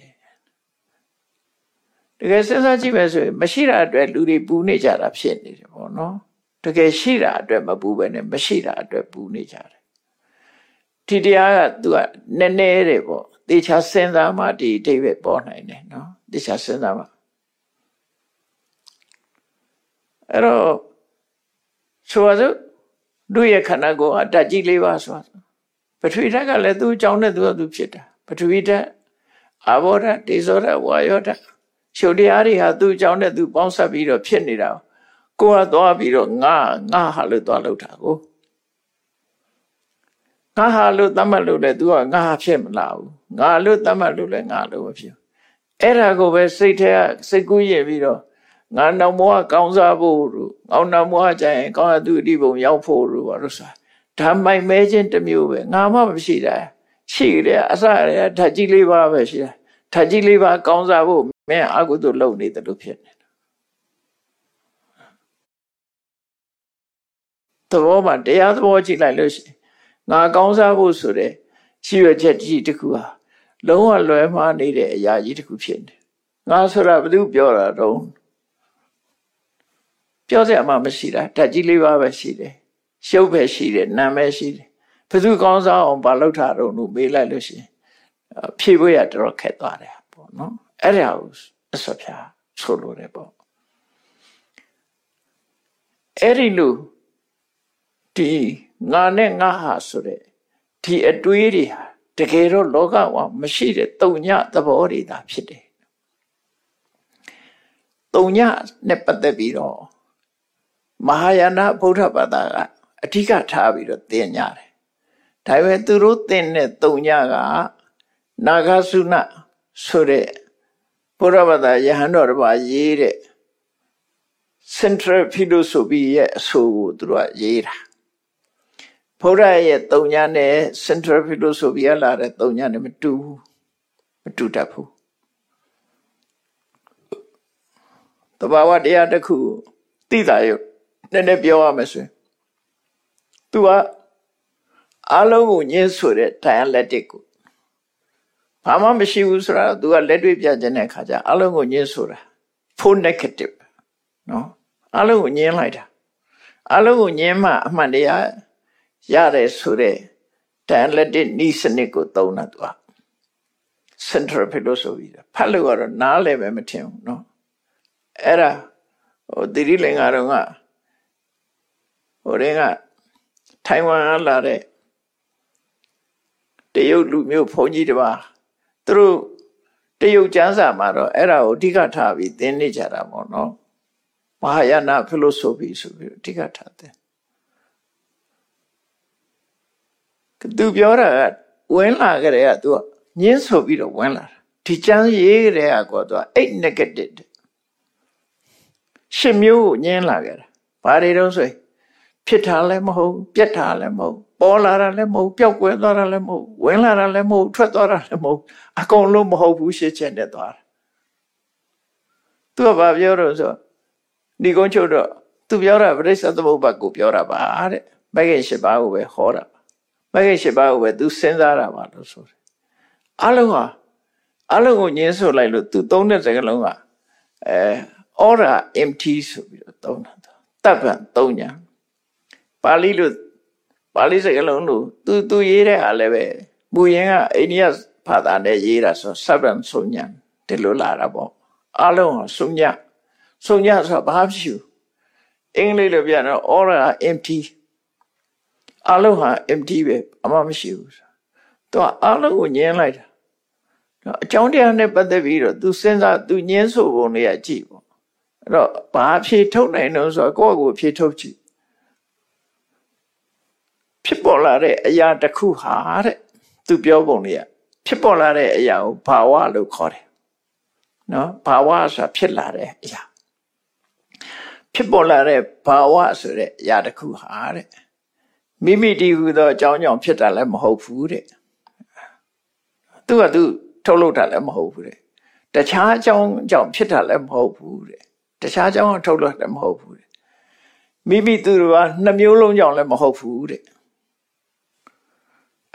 တကယ်စဉ်းစားကြည့်မယ်ဆိုရင်မရှိတာအတွက်လူတွေပူနေကြတာဖြစ်နေတယ်ပေါ့နော် တကယ်ရှိတာအတွက်မပူပဲနဲ့မရှိတာအတွက်ပူနေကြတယ်ဒီတရားကသူကနည်းနည်းတယ်ပေါ့တေချာစဉ်းစားမှဒီအဓိပ္ပာယ်ပေါ်နိုင်တယ်နော်တေချာစဉ်းစားမှအဲ့တော့ဆိုပါစို့သူ့ရဲ့ခန္ဓာကိုယ်အတ္တကြီးလေးပါဆိုပထဝီဓာတ်ကလည်းသူ့အကြောင်းနဲ့သူကသူဖြစ်တာပထဝီဓာတ်အာဘောဓာတ်ဒေဇောဓာတ်ဝါယောဓာတ်ရှုပ်တရားတွေဟာသူ့အကြောင်းနဲ့သူပေါင်းဆက်ပြီးတော့ဖြစ်နေတာ ကိုယ်ကသွားပြီးတော့ငါငါဟာလို့သွားလောက်တာကိုငါဟာလို့သတ်မှတ်လို့လေ तू ကငါဖြစ်မလာဘူးငါလို့သတ်မှတ်လို့လေငါလို့မဖြစ်အဲ့ဒါကိုပဲစိတ်ထဲကစိတ်ကူးရင်ပြီးတော့ငါနောက်ဘဝကောင်းစားဖို့တို့ငေါနောက်ဘဝကျရင်ကောင်းရသူအတိဘုံရောက်ဖို့တို့ဘာလို့ဆိုတာဓမ္မိုင်မဲခြင်းတစ်မျိုးပဲငါမှမရှိတာရှိတယ်အစရဓာတ်ကြီးလေးပါပဲရှိတာဓာတ်ကြီးလေးပါကောင်းစားဖို့မင်းအကုသို့လုပ်နေတယ်လို့ဖြစ်နေ သဘောမှာတရားသဘောကြည့်လိုက်လို့ရှိရင်ငါကောင်းစားဖို့ဆိုတဲ့ရှိရချက်ကြီးတစ်ခုဟာလုံးဝလွယ်မှားနေတဲ့အရာကြီးတစ်ခုဖြစ်နေငါဆိုတာဘယ်သူပြောတာတော့ပြောစရာမှမရှိတာဓာတ်ကြီးလေးပါပဲရှိတယ်ရှုပ်ပဲရှိတယ်နာမည်ရှိတယ်ဘယ်သူကောင်းစားအောင်ဘာလုပ်တာတော့လို့မေးလိုက်လို့ရှိရင်ဖြေဖို့ရတော်ခက်သွားတယ်ပေါ့နော်အဲ့ဒါကိုအစောဖြာဆိုလိုတယ်ပေါ့အဲ့ဒီလို ဒီငါနဲ့ငါဟာဆိုတဲ့ဒီအတွေးတွေဟာတကယ်တော့လောကဝမရှိတဲ့တုံညသဘောတွေသာဖြစ်တယ်တုံညနဲ့ပတ်သက်ပြီးတော့မဟာယာနဗုဒ္ဓဘာသာကအဓိကထားပြီးတော့သင်ညာတယ်ဒါပေမဲ့သူတို့သင်တဲ့တုံညကနာဂသုနဆိုတဲ့ဘုရားဘာသာယဟန်တော်တစ်ပါးရေးတဲ့ central philosophy ရဲ့အဆိုကိုသူတို့ကရေးတာ ဘုရားရဲ့တုံညာနဲ့ central philosophy ကလာတဲ့တုံညာနဲ့မတူဘူးမတူတတ်ဘူးတဘာဝတရားတစ်ခုသိတာရုပ်နည်းနည်းပြောရမယ်ဆိုရင် तू ကအလုံးကိုညင်းဆိုတဲ့ dialectic ကိုဘာမှမရှိဘူးဆိုတာ तू ကလက်တွေ့ပြခြင်းတဲ့အခါကျအလုံးကိုညင်းဆိုတာ full negative နော်အလုံးကိုညင်းလိုက်တာအလုံးကိုညင်းမှအမှန်တရား ရတယ်ဆိုတဲ့ dialectic ဤစနစ်ကိုသုံးတာ तू က central philosophy ဖတ်လို့ကတော့နားလည်းပဲမထင်ဘူးနော်အဲ့ဒါဟိုတိရိလင်္ကာတော့ကဟိုတွေကထိုင်ဝမ်ကလာတဲ့တရုတ်လူမျိုးဘုန်းကြီးတပါးသူတို့တရုတ်ကျမ်းစာမှာတော့အဲ့ဒါကိုအဓိကထားပြီးသင်နေကြတာပေါ့နော်မဟာယာနဖီလိုဆိုဖီဆိုပြီးအဓိကထားတယ် သူပြောတာကဝင်လာကြတဲ့ကသူကညင်းဆိုပြီးတော့ဝင်လာတာဒီကျမ်းရေးကြတဲ့ကကောသူက8 negative ရှစ်မျိုးကိုညင်းလာကြတာဘာတွေတော့ဆိုရင်ဖြစ်တာလည်းမဟုတ်ပြက်တာလည်းမဟုတ်ပေါ်လာတာလည်းမဟုတ်ပျောက်ကွယ်သွားတာလည်းမဟုတ်ဝင်လာတာလည်းမဟုတ်ထွက်သွားတာလည်းမဟုတ်အကုန်လုံးမဟုတ်ဘူးရှင်းချက်နဲ့သွားတာသူကဘာပြောတော့ဆိုဒီကုန်းချုပ်တော့သူပြောတာပြိဿသမုပ္ပါကိုပြောတာပါတဲ့မဂ္ဂင်၈ပါးကိုပဲဟောတာ မဂ္ဂင်၈ပါးကိုပဲသူစဉ်းစားတာပါလို့ဆိုတယ်အလုံးဟာအလုံးကိုညင်းဆိုလိုက်လို့သူသုံးတဲ့စကားလုံးကအဲ aura empty ဆိုပြီးတော့သုံးတာတပ်ပံသုံးညာပါဠိလိုပါဠိစကားလုံးလို့သူသူရေးတဲ့ဟာလည်းပဲမူရင်းကအိန္ဒိယဘာသာနဲ့ရေးတာဆိုစဗံဆုံညာဒီလိုလာတာပေါ့အလုံးကဆုံညာဆုံညာဆိုတာဘာဖြစ်ဘူးအင်္ဂလိပ်လိုပြန်တော့ all are empty အလုံးဟာ empty ပဲအမှမရှိဘူးဆိုတော့အလုံးကိုညင်းလိုက်တာအကြောင်းတရားနဲ့ပတ်သက်ပြီးတော့ तू စဉ်းစား तू ညင်းဆိုပုံလေးကကြည့်ပေါ့အဲ့တော့ဘာဖြေထုတ်နိုင်လို့ဆိုတော့ကိုယ့်ကိုဖြေထုတ်ကြည့်ဖြစ်ပေါ်လာတဲ့အရာတစ်ခုဟာတဲ့သူပြောပုံလေးကဖြစ်ပေါ်လာတဲ့အရာကိုဘာဝလို့ခေါ်တယ်နော်ဘာဝဆိုတာဖြစ်လာတဲ့အရာဖြစ်ပေါ်လာတဲ့ဘာဝဆိုတဲ့အရာတစ်ခုဟာတဲ့ မိမိတည်ဟူသောအကြောင်းကြောင့်ဖြစ်တာလည်းမဟုတ်ဘူးတဲ့သူကသူထုတ်လုပ်တာလည်းမဟုတ်ဘူးတဲ့တခြားအကြောင်းကြောင့်ဖြစ်တာလည်းမဟုတ်ဘူးတဲ့တခြားအကြောင်းထုတ်လုပ်တယ်မဟုတ်ဘူးတဲ့မိမိသူတို့ကနှမျိုးလုံးကြောင့်လည်းမဟုတ်ဘူးတဲ့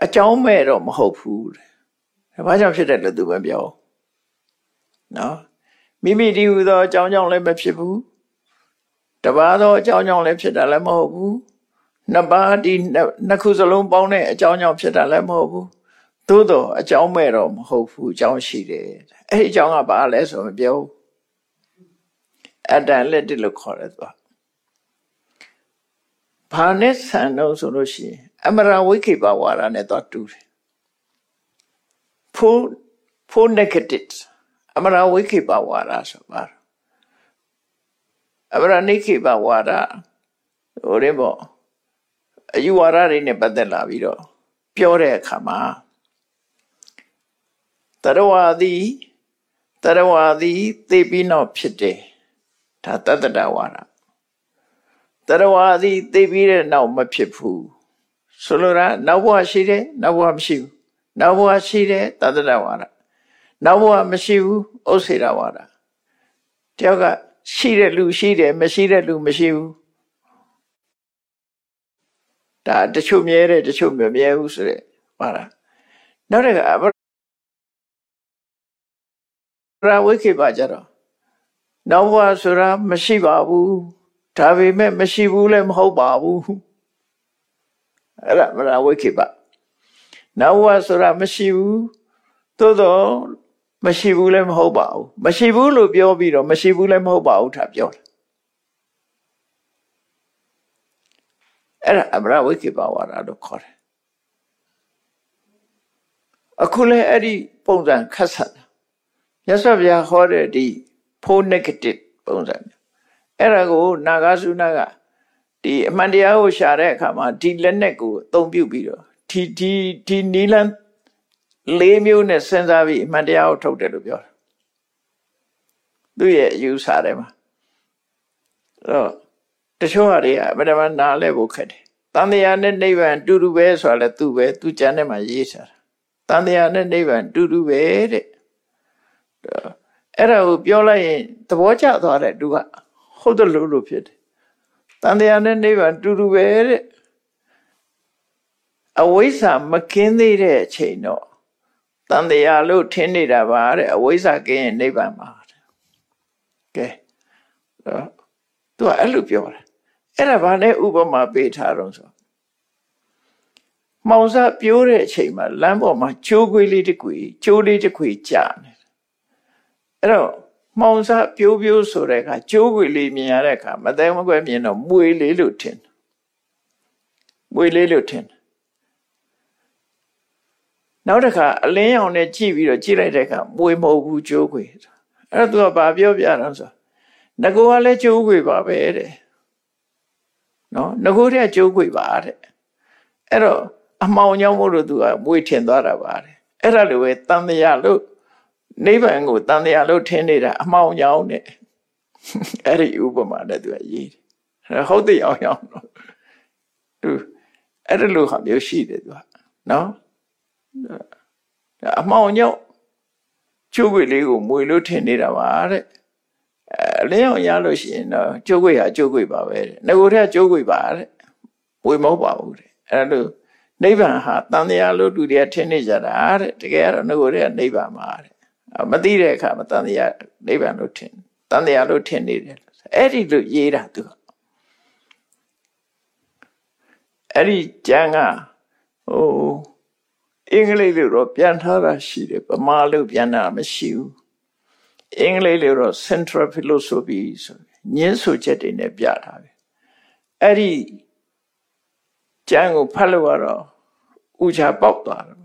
အကြောင်းမဲ့တော့မဟုတ်ဘူးတဲ့ဘာကြောင့်ဖြစ်တယ်လို့သူမပြောနော်မိမိတည်ဟူသောအကြောင်းကြောင့်လည်းမဖြစ်ဘူးတပါးသောအကြောင်းကြောင့်လည်းဖြစ်တာလည်းမဟုတ်ဘူး နှစ်ပါးဒီနှစ်ခုစလုံးပေါင်းတဲ့အကြောင်းကြောင့်ဖြစ်တာလည်းမဟုတ်ဘူးသို့တော့အကြောင်းမဲ့တော့မဟုတ်ဘူးအကြောင်းရှိတယ်အဲ့ဒီအကြောင်းကဘာလဲဆိုမပြောအတန်လက်တလို့ခေါ်တယ်သူကဘာနဲ့ဆန်တော့ဆိုလို့ရှိရင်အမရဝိခေပဝါဒနဲ့တော့တူတယ် full full negative အမရဝိခေပဝါဒဆိုပါအမရနိခေပဝါဒဟိုရင်ပေါ့ အယူဝါဒတွေနဲ့ပတ်သက်လာပြီးတော့ပြောတဲ့အခါမှာတရဝါသည်တရဝါသည်သိပြီးနောက်ဖြစ်တယ်ဒါတတ္တတဝါဒတရဝါသည်သိပြီးတဲ့နောက်မဖြစ်ဘူးဆိုလိုတာနောက်ဘဝရှိတယ်နောက်ဘဝမရှိဘူးနောက်ဘဝရှိတယ်တတ္တဝါဒနောက်ဘဝမရှိဘူးဥစ္စေရဝါဒတယောက်ကရှိတဲ့လူရှိတယ်မရှိတဲ့လူမရှိဘူး ဒါတချို့မြဲတယ်တချို့မမြဲဘူးဆိုတဲ့ပါလားနောက်တစ်ခါအပရာဝိခေပါကြတော့နောက်ဘဝဆိုတာမရှိပါဘူးဒါပေမဲ့မရှိဘူးလည်းမဟုတ်ပါဘူးအဲ့ဒါမရာဝိခေပါနောက်ဘဝဆိုတာမရှိဘူးသို့တော့မရှိဘူးလည်းမဟုတ်ပါဘူးမရှိဘူးလို့ပြောပြီးတော့မရှိဘူးလည်းမဟုတ်ပါဘူးထားပြောတ အဲ့ဒါအမရဝိကေပဝါဒလို့ခေါ်တယ်အခုလည်းအဲ့ဒီပုံစံခက်ဆက်တာမြတ်စွာဘုရားဟောတဲ့ဒီ four negative ပုံစံအဲ့ဒါကိုနာဂသုနာကဒီအမှန်တရားကိုရှာတဲ့အခါမှာဒီလက်နဲ့ကိုအသုံးပြုပြီးတော့ဒီဒီဒီနီလန်လေးမျိုးနဲ့စဉ်းစားပြီးအမှန်တရားကိုထုတ်တယ်လို့ပြောတာသူ့ရဲ့အယူဆတယ်မှာအဲ့တော့ တချို့ဟာတွေကဗဒမနာလဲဖို့ခက်တယ်တန်တရားနဲ့နိဗ္ဗာန်တူတူပဲဆိုတာလဲသူ့ပဲသူကျမ်းထဲမှာရေးထားတာတန်တရားနဲ့နိဗ္ဗာန်တူတူပဲတဲ့အဲ့ဒါကိုပြောလိုက်ရင်သဘောကျသွားတယ်သူကဟုတ်တယ်လို့လို့ဖြစ်တယ်တန်တရားနဲ့နိဗ္ဗာန်တူတူပဲတဲ့အဝိဇ္ဇာမကင်းသေးတဲ့အချိန်တော့တန်တရားလို့ထင်နေတာပါတဲ့အဝိဇ္ဇာကင်းရင်နိဗ္ဗာန်ပါတဲ့ကဲသူကအဲ့လိုပြောတယ် အဲ့ဒါဘာလဲဥပမာပေးထားတော့ဆိုမောင်စားပြိုးတဲ့အချိန်မှာလမ်းပေါ်မှာချိုးခွေးလေးတစ်ခွေချိုးလေးတစ်ခွေကြာနေအဲ့တော့မောင်စားပြိုးပြိုးဆိုတဲ့အခါချိုးခွေလေးမြင်ရတဲ့အခါမသိမကွဲမြင်တော့မွေလေးလို့ထင်မွေလေးလို့ထင်နောက်တစ်ခါအလင်းရောင်နဲ့ကြည့်ပြီးတော့ကြည့်လိုက်တဲ့အခါမွေမဟုတ်ဘူးချိုးခွေအဲ့တော့သူကဘာပြောပြတော့ဆိုငကောကလည်းချိုးခွေပါပဲတဲ့ နော်ငကိုတဲ့ကြိုးခွေပါတဲ့အဲ့တော့အမှောင်ကြောင့်မို့လို့သူကမွေထင်သွားတာပါတဲ့အဲ့ဒါလိုပဲတန်တရားလို့နိဗ္ဗာန်ကိုတန်တရားလို့ထင်နေတာအမှောင်ကြောင့်တဲ့အဲ့ဒီဥပမာနဲ့သူကရေးတယ်ဟုတ်တယ်အောင်အောင်တော့သူအဲ့ဒါလိုဟာမျိုးရှိတယ်သူကနော်အမှောင်ကြောင့်ကျုပ်ွေလေးကိုမွေလို့ထင်နေတာပါတဲ့ အလင်းအောင်ရလို့ရှိရင်တော့ကျုပ်ွေဟာကျုပ်ွေပါပဲတဲ့ငကိုတဲ့ကျုပ်ွေပါတဲ့ဝေမဟုတ်ပါဘူးတဲ့အဲ့လိုနိဗ္ဗာန်ဟာတန်တရားလို့လူတွေကထင်နေကြတာတဲ့တကယ်ကတော့ငကိုတဲ့နိဗ္ဗာန်ပါတဲ့မသိတဲ့အခါမှာတန်တရားနိဗ္ဗာန်လို့ထင်တန်တရားလို့ထင်နေတယ်အဲ့ဒီလိုရေးတာသူအဲ့ဒီကျမ်းကဟိုအင်္ဂလိပ်လိုတော့ပြန်ထားတာရှိတယ်ဗမာလိုပြန်တာမရှိဘူး အင်္ဂလိပ်လိုတော့ central philosophy ဆိုညင်းဆိုချက်တွေနဲ့ပြထားတယ်အဲ့ဒီကျမ်းကိုဖတ်လို့ကတော့ဥချာပေါက်သွားတယ်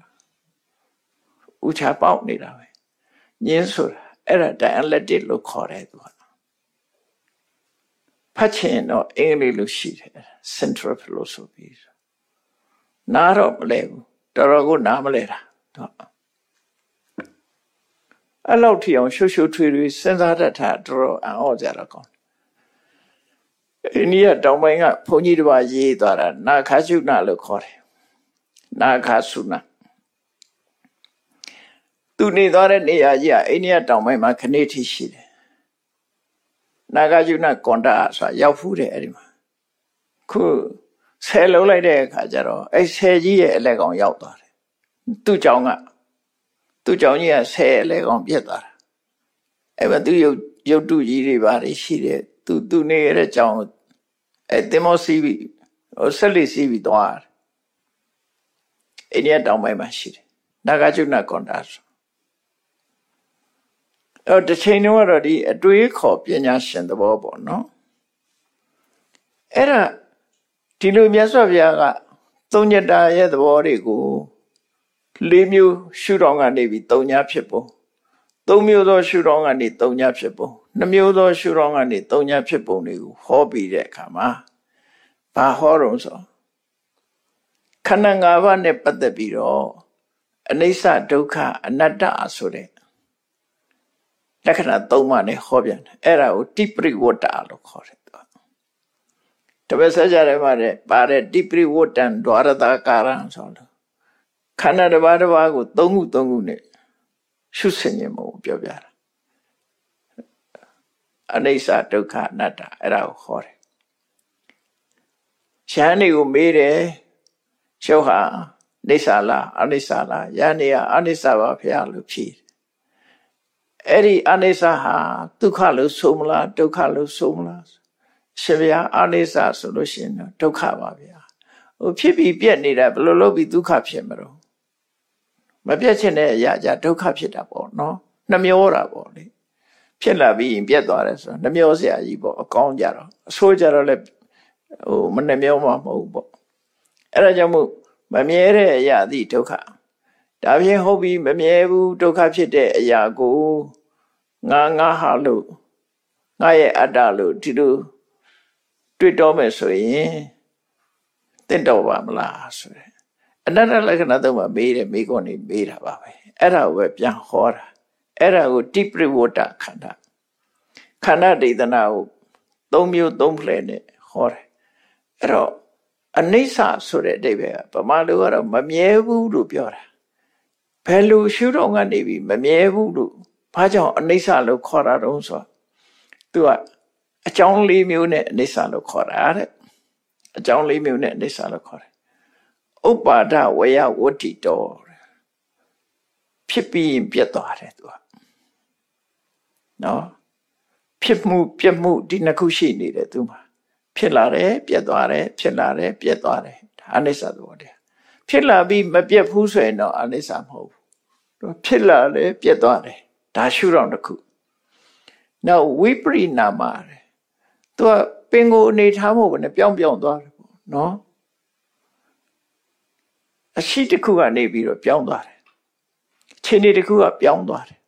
ဥချာပေါက်နေတာပဲညင်းဆိုတာအဲ့ဒါ dialectic လို့ခေါ်တယ်သူကဖတ်ချင်တော့အင်္ဂလိပ်လိုရှိတယ် central philosophy နားတော့မလဲဘူးတော်တော်ကိုနားမလဲတာသူ အဲ့လောက်ထိအောင်ရှုပ်ရှုပ်ထွေးထွေးစဉ်းစားတတ်တာတော်တော်အံ့ဩကြတော့ကောင်းအိန္ဒိယတောင်ပိုင်းကဘုန်းကြီးတစ်ပါးရေးသွားတာနာခါရှုနာလို့ခေါ်တယ်နာခါဆုနာသူနေသွားတဲ့နေရာကြီးကအိန္ဒိယတောင်ပိုင်းမှာခဏထိရှိတယ်နာဂယုဏကွန်တာဆိုတာရောက်ဖူးတယ်အဲ့ဒီမှာခုဆယ်လုံးလိုက်တဲ့အခါကျတော့အဲ့ဆယ်ကြီးရဲ့အလက်ကောင်ရောက်သွားတယ်သူ့ကြောင့်က သူ့ကြောင့်ကြီးကဆယ်အလဲကောင်ပြက်သွားတာအဲ့မှာသူရုပ်ရုပ်တုကြီးတွေပါတယ်ရှိတယ်သူသူနေရတဲ့ကြောင့်အဲတင်မောစီးပြီးဟိုဆက်လက်စီးပြီးသွားတယ်အိန္ဒိယတောင်ပိုင်းမှာရှိတယ်နာဂကျုဏကွန်တာဆိုအဲ့တချိန်တုန်းကတော့ဒီအတွေးခေါ်ပညာရှင်သဘောပေါ့နော်အဲ့ဒါဒီလိုမြတ်စွာဘုရားကသုံးညတာရဲ့သဘောတွေကို လေးမျိုးရှုထောင့်ကနေပြီးသုံးညာဖြစ်ပုံသုံးမျိုးသောရှုထောင့်ကနေသုံးညာဖြစ်ပုံနှစ်မျိုးသောရှုထောင့်ကနေသုံးညာဖြစ်ပုံတွေကိုဟောပြီးတဲ့အခါမှာဘာဟောတော့ဆိုခန္ဓာ၅ပါးနဲ့ပတ်သက်ပြီးတော့အနိစ္စဒုက္ခအနတ္တဆိုတဲ့လက္ခဏာ၃ပါးနဲ့ဟောပြန်တယ်အဲ့ဒါကိုတိပရိဝတ္တလို့ခေါ်တယ်တပည့်ဆက်ကြတယ်မှာပါတဲ့တိပရိဝတ္တံဒွါရတကာရံဆိုလို့ ခန္ဓာတစ်ပါးတစ်ပါးကိုသုံးခုသုံးခုနဲ့ရှုဆင်ခြင်းမဟုတ်ပြောပြတာအနိစ္စဒုက္ခအနတ္တအဲ့ဒါကိုခေါ်တယ်ရှမ်းတွေကိုမေးတယ်ရှုပ်ဟာနေဆာလားအနိစ္စလားယန္နေကအနိစ္စပါဖရာလို့ဖြေအဲ့ဒီအနိစ္စဟာဒုက္ခလို့ဆိုမလားဒုက္ခလို့ဆိုမလားရှင်ဗျာအနိစ္စဆိုလို့ရှိရင်ဒုက္ခပါဗျာဟိုဖြစ်ပြီးပြက်နေတာဘယ်လိုလုပ်ပြီးဒုက္ခဖြစ်မလို့ မပြက်ချင်တဲ့အရာကြဒုက္ခဖြစ်တာပေါ့နော်နှမျောတာပေါ့လေဖြစ်လာပြီးရင်ပြက်သွားတယ်ဆိုတော့နှမျောစရာကြီးပေါ့အကောင်းကြတော့အဆိုးကြတော့လည်းဟိုမနှမျောမှမဟုတ်ပေါ့အဲ့ဒါကြောင့်မို့မမြဲတဲ့အရာသည်ဒုက္ခဒါဖြင့်ဟုတ်ပြီမမြဲဘူးဒုက္ခဖြစ်တဲ့အရာကိုငါငါဟာလို့ငါရဲ့အတ္တလို့ဒီလိုတွေ့တော့မယ်ဆိုရင်တင့်တော်ပါမလားဆိုရယ် အနတ္တလက္ခဏာသုံးပါမေးတယ်မိကုန်နေမေးတာပါပဲအဲ့ဒါကိုပဲပြန်ဟောတာအဲ့ဒါကိုတိပရိဝတ္တခန္ဓာခန္ဓာဒေသနာကိုသုံးမျိုးသုံးဖလှယ်နဲ့ဟောတယ်အဲ့တော့အနိစ္စဆိုတဲ့အဓိပ္ပာယ်ကဗမာလူကတော့မမြဲဘူးလို့ပြောတာဘယ်လိုရှုတော့ကနေပြီမမြဲဘူးလို့ဘာကြောင့်အနိစ္စလို့ခေါ်တာတုံးဆိုသူကအကြောင်းလေးမျိုးနဲ့အနိစ္စလို့ခေါ်တာတဲ့အကြောင်းလေးမျိုးနဲ့အနိစ္စလို့ခေါ်တယ် ဥပ္ပါဒဝယဝတ္တိတောဖြစ်ပြီးပြတ်သွားတယ်သူကနော်ဖြစ်မှုပြတ်မှုဒီနှစ်ခုရှိနေတယ်သူမှာဖြစ်လာတယ်ပြတ်သွားတယ်ဖြစ်လာတယ်ပြတ်သွားတယ်ဒါအနိစ္စသဘောတရားဖြစ်လာပြီးမပြတ်ဘူးဆိုရင်တော့အနိစ္စမဟုတ်ဘူးဖြစ်လာတယ်ပြတ်သွားတယ်ဒါရှုတော့တစ်ခုနောက်ဝိပရိနာမတယ်သူကပင်ကိုအနေထားမှုပဲပြောင်းပြောင်းသွားတယ်ပေါ့နော် အရှိတစ်ခုကနေပြီးတော့ပြောင်းသွားတယ်ခြေနေတစ်ခုကပြောင်းသွားတယ်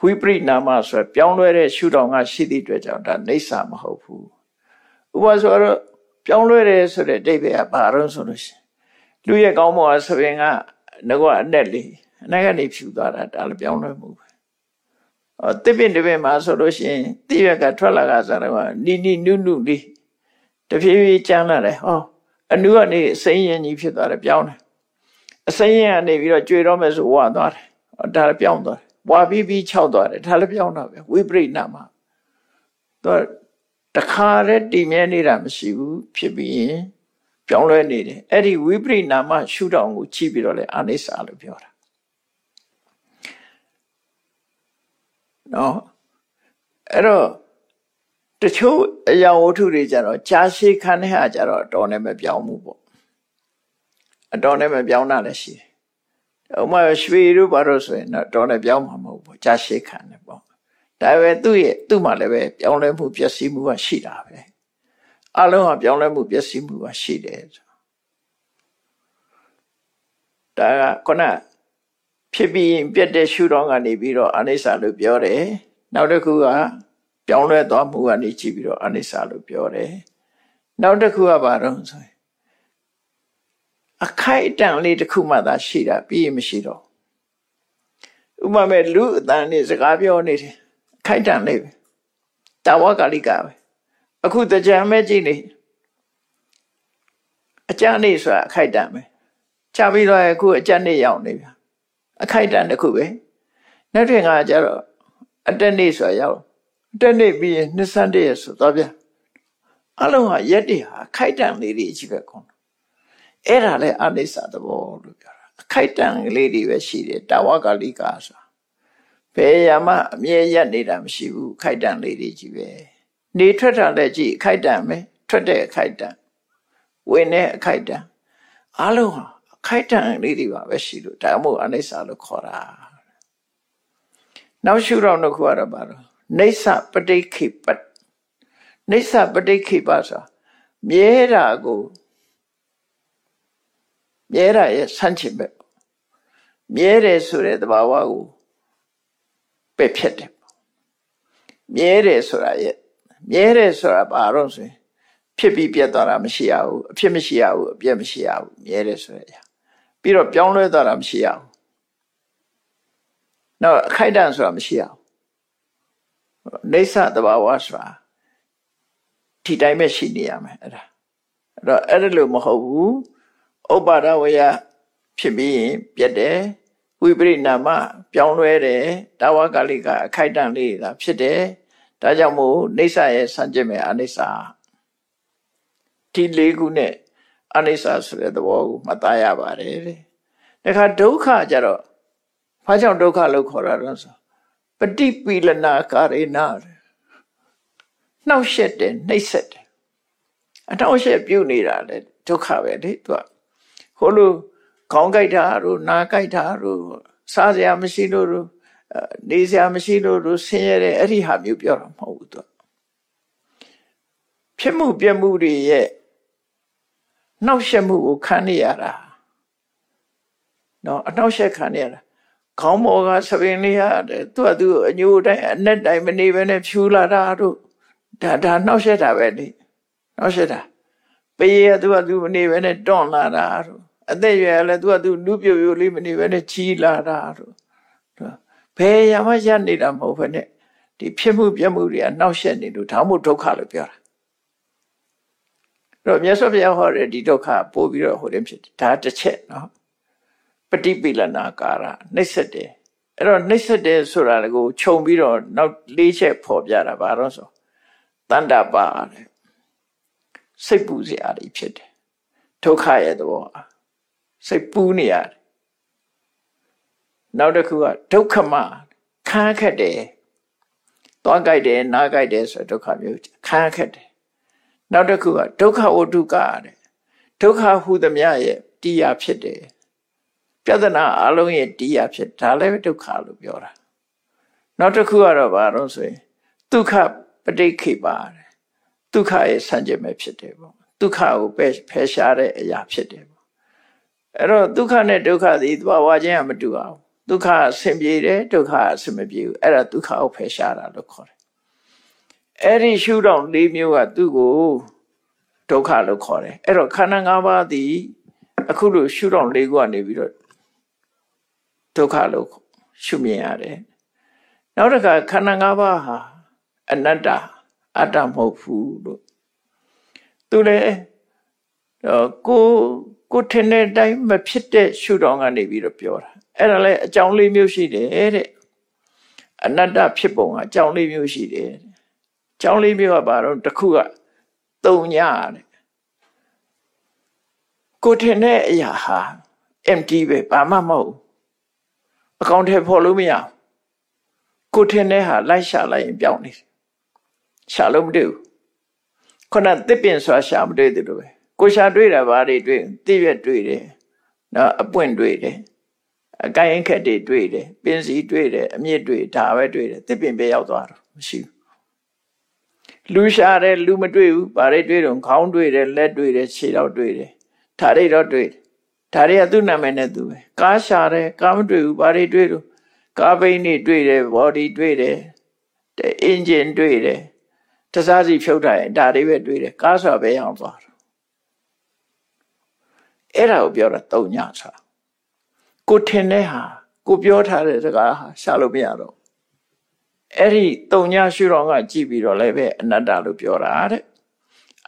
ဝိပရိနာမဆိုပြောင်းလဲတဲ့ရှုတော်ကရှိသည့်အတွက်ကြောင့်ဒါနေဆာမဟုတ်ဘူးဥပဆိုတော့ပြောင်းလဲတယ်ဆိုတဲ့အဓိပ္ပာယ်ကဘာလို့ဆိုလို့ရှိရင်လူရဲ့ကောင်းမောကသပင်ကငကအနက်လေးအနက်ကနေဖြူသွားတာဒါလည်းပြောင်းလဲမှုပဲအော်တစ်ပင်တစ်ပင်မှာဆိုလို့ရှိရင်တိရကထွက်လာကစားတော့နီနီနုနုလေးတဖြည်းဖြည်းကျန်းလာတယ်ဟောအနုကနေအစိမ်းရင်ကြီးဖြစ်သွားတယ်ပြောင်းတယ် အစိမ်းရင်ကနေပြီးတော့ကြွေတော့မယ်ဆိုဝါသွားတယ်ဒါလည်းပြောင်းသွားတယ်ဝါပြီးပြီးခြောက်သွားတယ်ဒါလည်းပြောင်းတာပဲဝိပရိနာမှာသူတခါတည်းတည်မြဲနေတာမရှိဘူးဖြစ်ပြီးရင်ပြောင်းလဲနေတယ်အဲ့ဒီဝိပရိနာမရှုထောင့်ကိုကြည့်ပြီးတော့လေအာနိစ္စလို့ပြောတာနော်အဲ့တော့တချို့အရာဝတ္ထုတွေကြတော့ကြာရှည်ခံတဲ့ဟာကြတော့အတော်နဲ့မပြောင်းဘူးပေါ့ အတော်နဲ့မပြောင်းတာလည်းရှိတယ်ဥမာရွှေတို့ဘာလို့ဆိုရင်တော့တော်နဲ့ပြောင်းမှာမဟုတ်ဘူးကြာရှည်ခံတယ်ပေါ့ဒါပဲသူ့ရဲ့သူ့မှာလည်းပဲပြောင်းလဲမှုပျက်စီးမှုကရှိတာပဲအလုံးကပြောင်းလဲမှုပျက်စီးမှုကရှိတယ်ဒါကခုနဖြစ်ပြီးပြတ်တဲ့ရှုတော်ကနေပြီးတော့အနိစ္စလို့ပြောတယ်နောက်တစ်ခုကပြောင်းလဲသွားမှုကနေကြည့်ပြီးတော့အနိစ္စလို့ပြောတယ်နောက်တစ်ခုကဘာတော့ဆိုရင် အခိုက်အတန့်လေးတစ်ခုမှသာရှိတာပြီးရင်မရှိတော့ဥပမာလူအတန်နေစကားပြောနေတယ်ခိုက်တန့်လေးပဲတာဝကလိကပဲအခုတကြံမဲ့ကြည့်နေအကြနေဆိုတာအခိုက်တန့်ပဲချပြီးတော့အခုအကြနေရောက်နေဗျာအခိုက်တန်တစ်ခုပဲနောက်ထပ်ကကျတော့အတက်နေဆိုရောက်အတက်နေပြီးရင်နှစ်ဆန်းတည်းဆိုတော့ဗျအလုံးဟာရက်တည်းဟာခိုက်တန်လေးတွေကြီးပဲကော အဲ့ဒါလဲအနိစ္စသဘောလို့ပြောတာအခိုက်တန်လေးတွေပဲရှိတယ်တာဝကလိကာဆိုဘယ်ရမှအမြဲရက်နေတာမရှိဘူးခိုက်တန်လေးတွေကြီးပဲနေထွက်တာလည်းကြည့်ခိုက်တန်ပဲထွက်တဲ့အခိုက်တန်ဝင်တဲ့အခိုက်တန်အလုံးဟာခိုက်တန်လေးတွေပါပဲရှိလို့ဒါမှမဟုတ်အနိစ္စလို့ခေါ်တာနောက်ရှုတော့နှစ်ခုကတော့ဘာလို့နေဆပဋိခိပတ်နေဆပဋိခိပတ်ဆိုမြဲတာကို မြဲတာရဲ့ဆန့်ကျင်ဘက်မြဲတယ်ဆိုတဲ့သဘာဝကိုပယ်ဖြတ်တယ်မြဲတယ်ဆိုတာရဲ့မြဲတယ်ဆိုတာဘာတော့ဆိုရင်ဖြစ်ပြီးပြတ်သွားတာမရှိရဘူးအဖြစ်မရှိရဘူးအပြည့်မရှိရဘူးမြဲတယ်ဆိုတဲ့အရာပြီးတော့ပြောင်းလဲသွားတာမရှိရဘူးနောက်အခိုက်တန့်ဆိုတာမရှိရဘူးနေဆတဘာဝဆိုတာဒီတိုင်းပဲရှိနေရမယ်အဲ့ဒါအဲ့တော့အဲ့ဒါလို့မဟုတ်ဘူး ဥပ္ပါဒဝေယဖြစ်ပြီးရင်ပြတ်တယ်ဝိပရိနာမပြောင်းလဲတယ်တာဝကလိကအခိုက်တန့်လေးတာဖြစ်တယ်ဒါကြောင့်မို့နေဆရဲ့စံကျင်မဲ့အနိစ္စဒီလေးခုနဲ့အနိစ္စဆိုတဲ့သဘောကိုမှတ်သားရပါတယ်တဲ့ဒါခါဒုက္ခကြတော့ဘာကြောင့်ဒုက္ခလို့ခေါ်တာလဲဆိုပฏิပိလနာကာရေနာနှောက်ရှက်တယ်နှိပ်စက်တယ်အနှောက်ရှက်ပြုတ်နေတာလေဒုက္ခပဲလေသူက ဟိုလိုခေါင်းကြိုက်တာတို့နားကြိုက်တာတို့စားစရာမရှိလို့တို့နေစရာမရှိလို့တို့ဆင်းရဲတဲ့အဲ့ဒီဟာမျိုးပြောတာမဟုတ်ဘူးသူဖြစ်မှုပြမှုတွေရဲ့နှောက်ရှက်မှုကိုခံနေရတာနော်အနှောက်ရှက်ခံနေရတာခေါင်းပေါ်ကသပင်လေးရတယ်သူ့အတူအညိုတိုင်းအနက်တိုင်းမနေဘဲနဲ့ဖြူလာတာတို့ဒါဒါနှောက်ရှက်တာပဲလေနှောက်ရှက်တာပေးရသူ့အတူမနေဘဲနဲ့တွန့်လာတာတို့ အသက်ရွယ်လည်းသူ့အတူလူပြိုပြိုလေးမနေဘဲနဲ့ချီလာတာတို့ဘယ်ရမှရနေတာမဟုတ်ဘဲနဲ့ဒီဖြစ်မှုပြမှုတွေကနှောက်ရှက်နေလို့ဒါမှမဟုတ်ဒုက္ခလို့ပြောတာတော့မြတ်စွာဘုရားဟောတဲ့ဒီဒုက္ခပို့ပြီးတော့ဟိုတည်းဖြစ်တယ်ဒါတစ်ချက်နော်ပฏิပိလနာကာရနှိမ့်ဆက်တယ်အဲ့တော့နှိမ့်ဆက်တယ်ဆိုတာကိုခြုံပြီးတော့နောက်လေးချက်ဖော်ပြတာဘာလို့ဆိုတန္တပါတဲ့စိတ်ပူစရာတွေဖြစ်တယ်ဒုက္ခရဲ့သဘော စိတ်ပူနေရတယ်နောက်တစ်ခုကဒုက္ခမခန်းခက်တယ်သွားကြိုက်တယ်နားကြိုက်တယ်ဆိုဒုက္ခမျိုးခန်းခက်တယ်နောက်တစ်ခုကဒုက္ခဝတ္ထုကတဲ့ဒုက္ခဟူသမျှရဲ့တရားဖြစ်တယ်ပြဿနာအလုံးရဲ့တရားဖြစ်ဒါလည်းဒုက္ခလို့ပြောတာနောက်တစ်ခုကတော့ဘာလို့ဆိုရင်ဒုက္ခပဋိခေပါတဲ့ဒုက္ခရဲ့ဆန့်ကျင်မဲ့ဖြစ်တယ်ပေါ့ဒုက္ခကိုပဲဖယ်ရှားတဲ့အရာဖြစ်တယ်ပေါ့ အဲ့တော့ဒုက္ခနဲ့ဒုက္ခသည်သဘာဝချင်းကမတူအောင်ဒုက္ခအဆင်ပြေတယ်ဒုက္ခအဆင်မပြေဘူးအဲ့ဒါဒုက္ခကိုဖယ်ရှားတာလို့ခေါ်တယ်အဲ့ဒီရှုထောင့်၄မျိုးကသူ့ကိုဒုက္ခလို့ခေါ်တယ်အဲ့တော့ခန္ဓာ၅ပါးသည်အခုလိုရှုထောင့်၄ခုကနေပြီးတော့ဒုက္ခလို့ရှုမြင်ရတယ်နောက်တစ်ခါခန္ဓာ၅ပါးဟာအနတ္တအတ္တမဟုတ်ဘူးလို့သူလည်းကို ကိုထင်တဲ့အတိုင်းမဖြစ်တဲ့ရှုထောင့်ကနေပြီးတော့ပြောတာအဲ့ဒါလည်းအကြောင်းလေးမျိုးရှိတယ်တဲ့အနတ္တဖြစ်ပုံကအကြောင်းလေးမျိုးရှိတယ်အကြောင်းလေးမျိုးကဘာတော့တစ်ခုကတုံညတဲ့ကိုထင်တဲ့အရာဟာ empty ပဲဘာမှမဟုတ်အကောင့်ထဲဖော်လို့မရကိုထင်တဲ့ဟာလိုက်ရှာလိုက်ရင်ပြောင်းနေတယ်ရှာလို့မတွေ့ဘူးခုနတစ်ပင်စွာရှာမတွေ့တယ်လို့ပဲ ကိုရှာတွေ့တာဘာတွေတွေ့တိရွက်တွေ့တယ်နော်အပွင့်တွေ့တယ်အကိုင်းအခက်တွေတွေ့တယ်ပင်စီတွေ့တယ်အမြင့်တွေ့ဒါပဲတွေ့တယ်တစ်ပင်ပဲရောက်သွားတော့မရှိဘူးလူရှာတယ်လူမတွေ့ဘူးဘာတွေတွေ့တော့ခေါင်းတွေ့တယ်လက်တွေ့တယ်ခြေတော့တွေ့တယ်ဒါတွေတော့တွေ့တယ်ဒါတွေကသူ့နာမည်နဲ့သူပဲကားရှာတယ်ကားမတွေ့ဘူးဘာတွေတွေ့တော့ကားဘိန်းတွေတွေ့တယ်ဘော်ဒီတွေ့တယ်အင်ဂျင်တွေ့တယ်တစားစီဖြုတ်ထားရင်ဒါတွေပဲတွေ့တယ်ကားဆိုပဲအောင်သွားတော့ အဲ့ဒါကိုပြောတာတုံညဆိုတာကိုထင်တဲ့ဟာကိုပြောထားတဲ့စကားဟာရှာလို့မရတော့အဲ့ဒီတုံညရှုတော်ကကြည့်ပြီးတော့လည်းပဲအနတ္တလို့ပြောတာတဲ့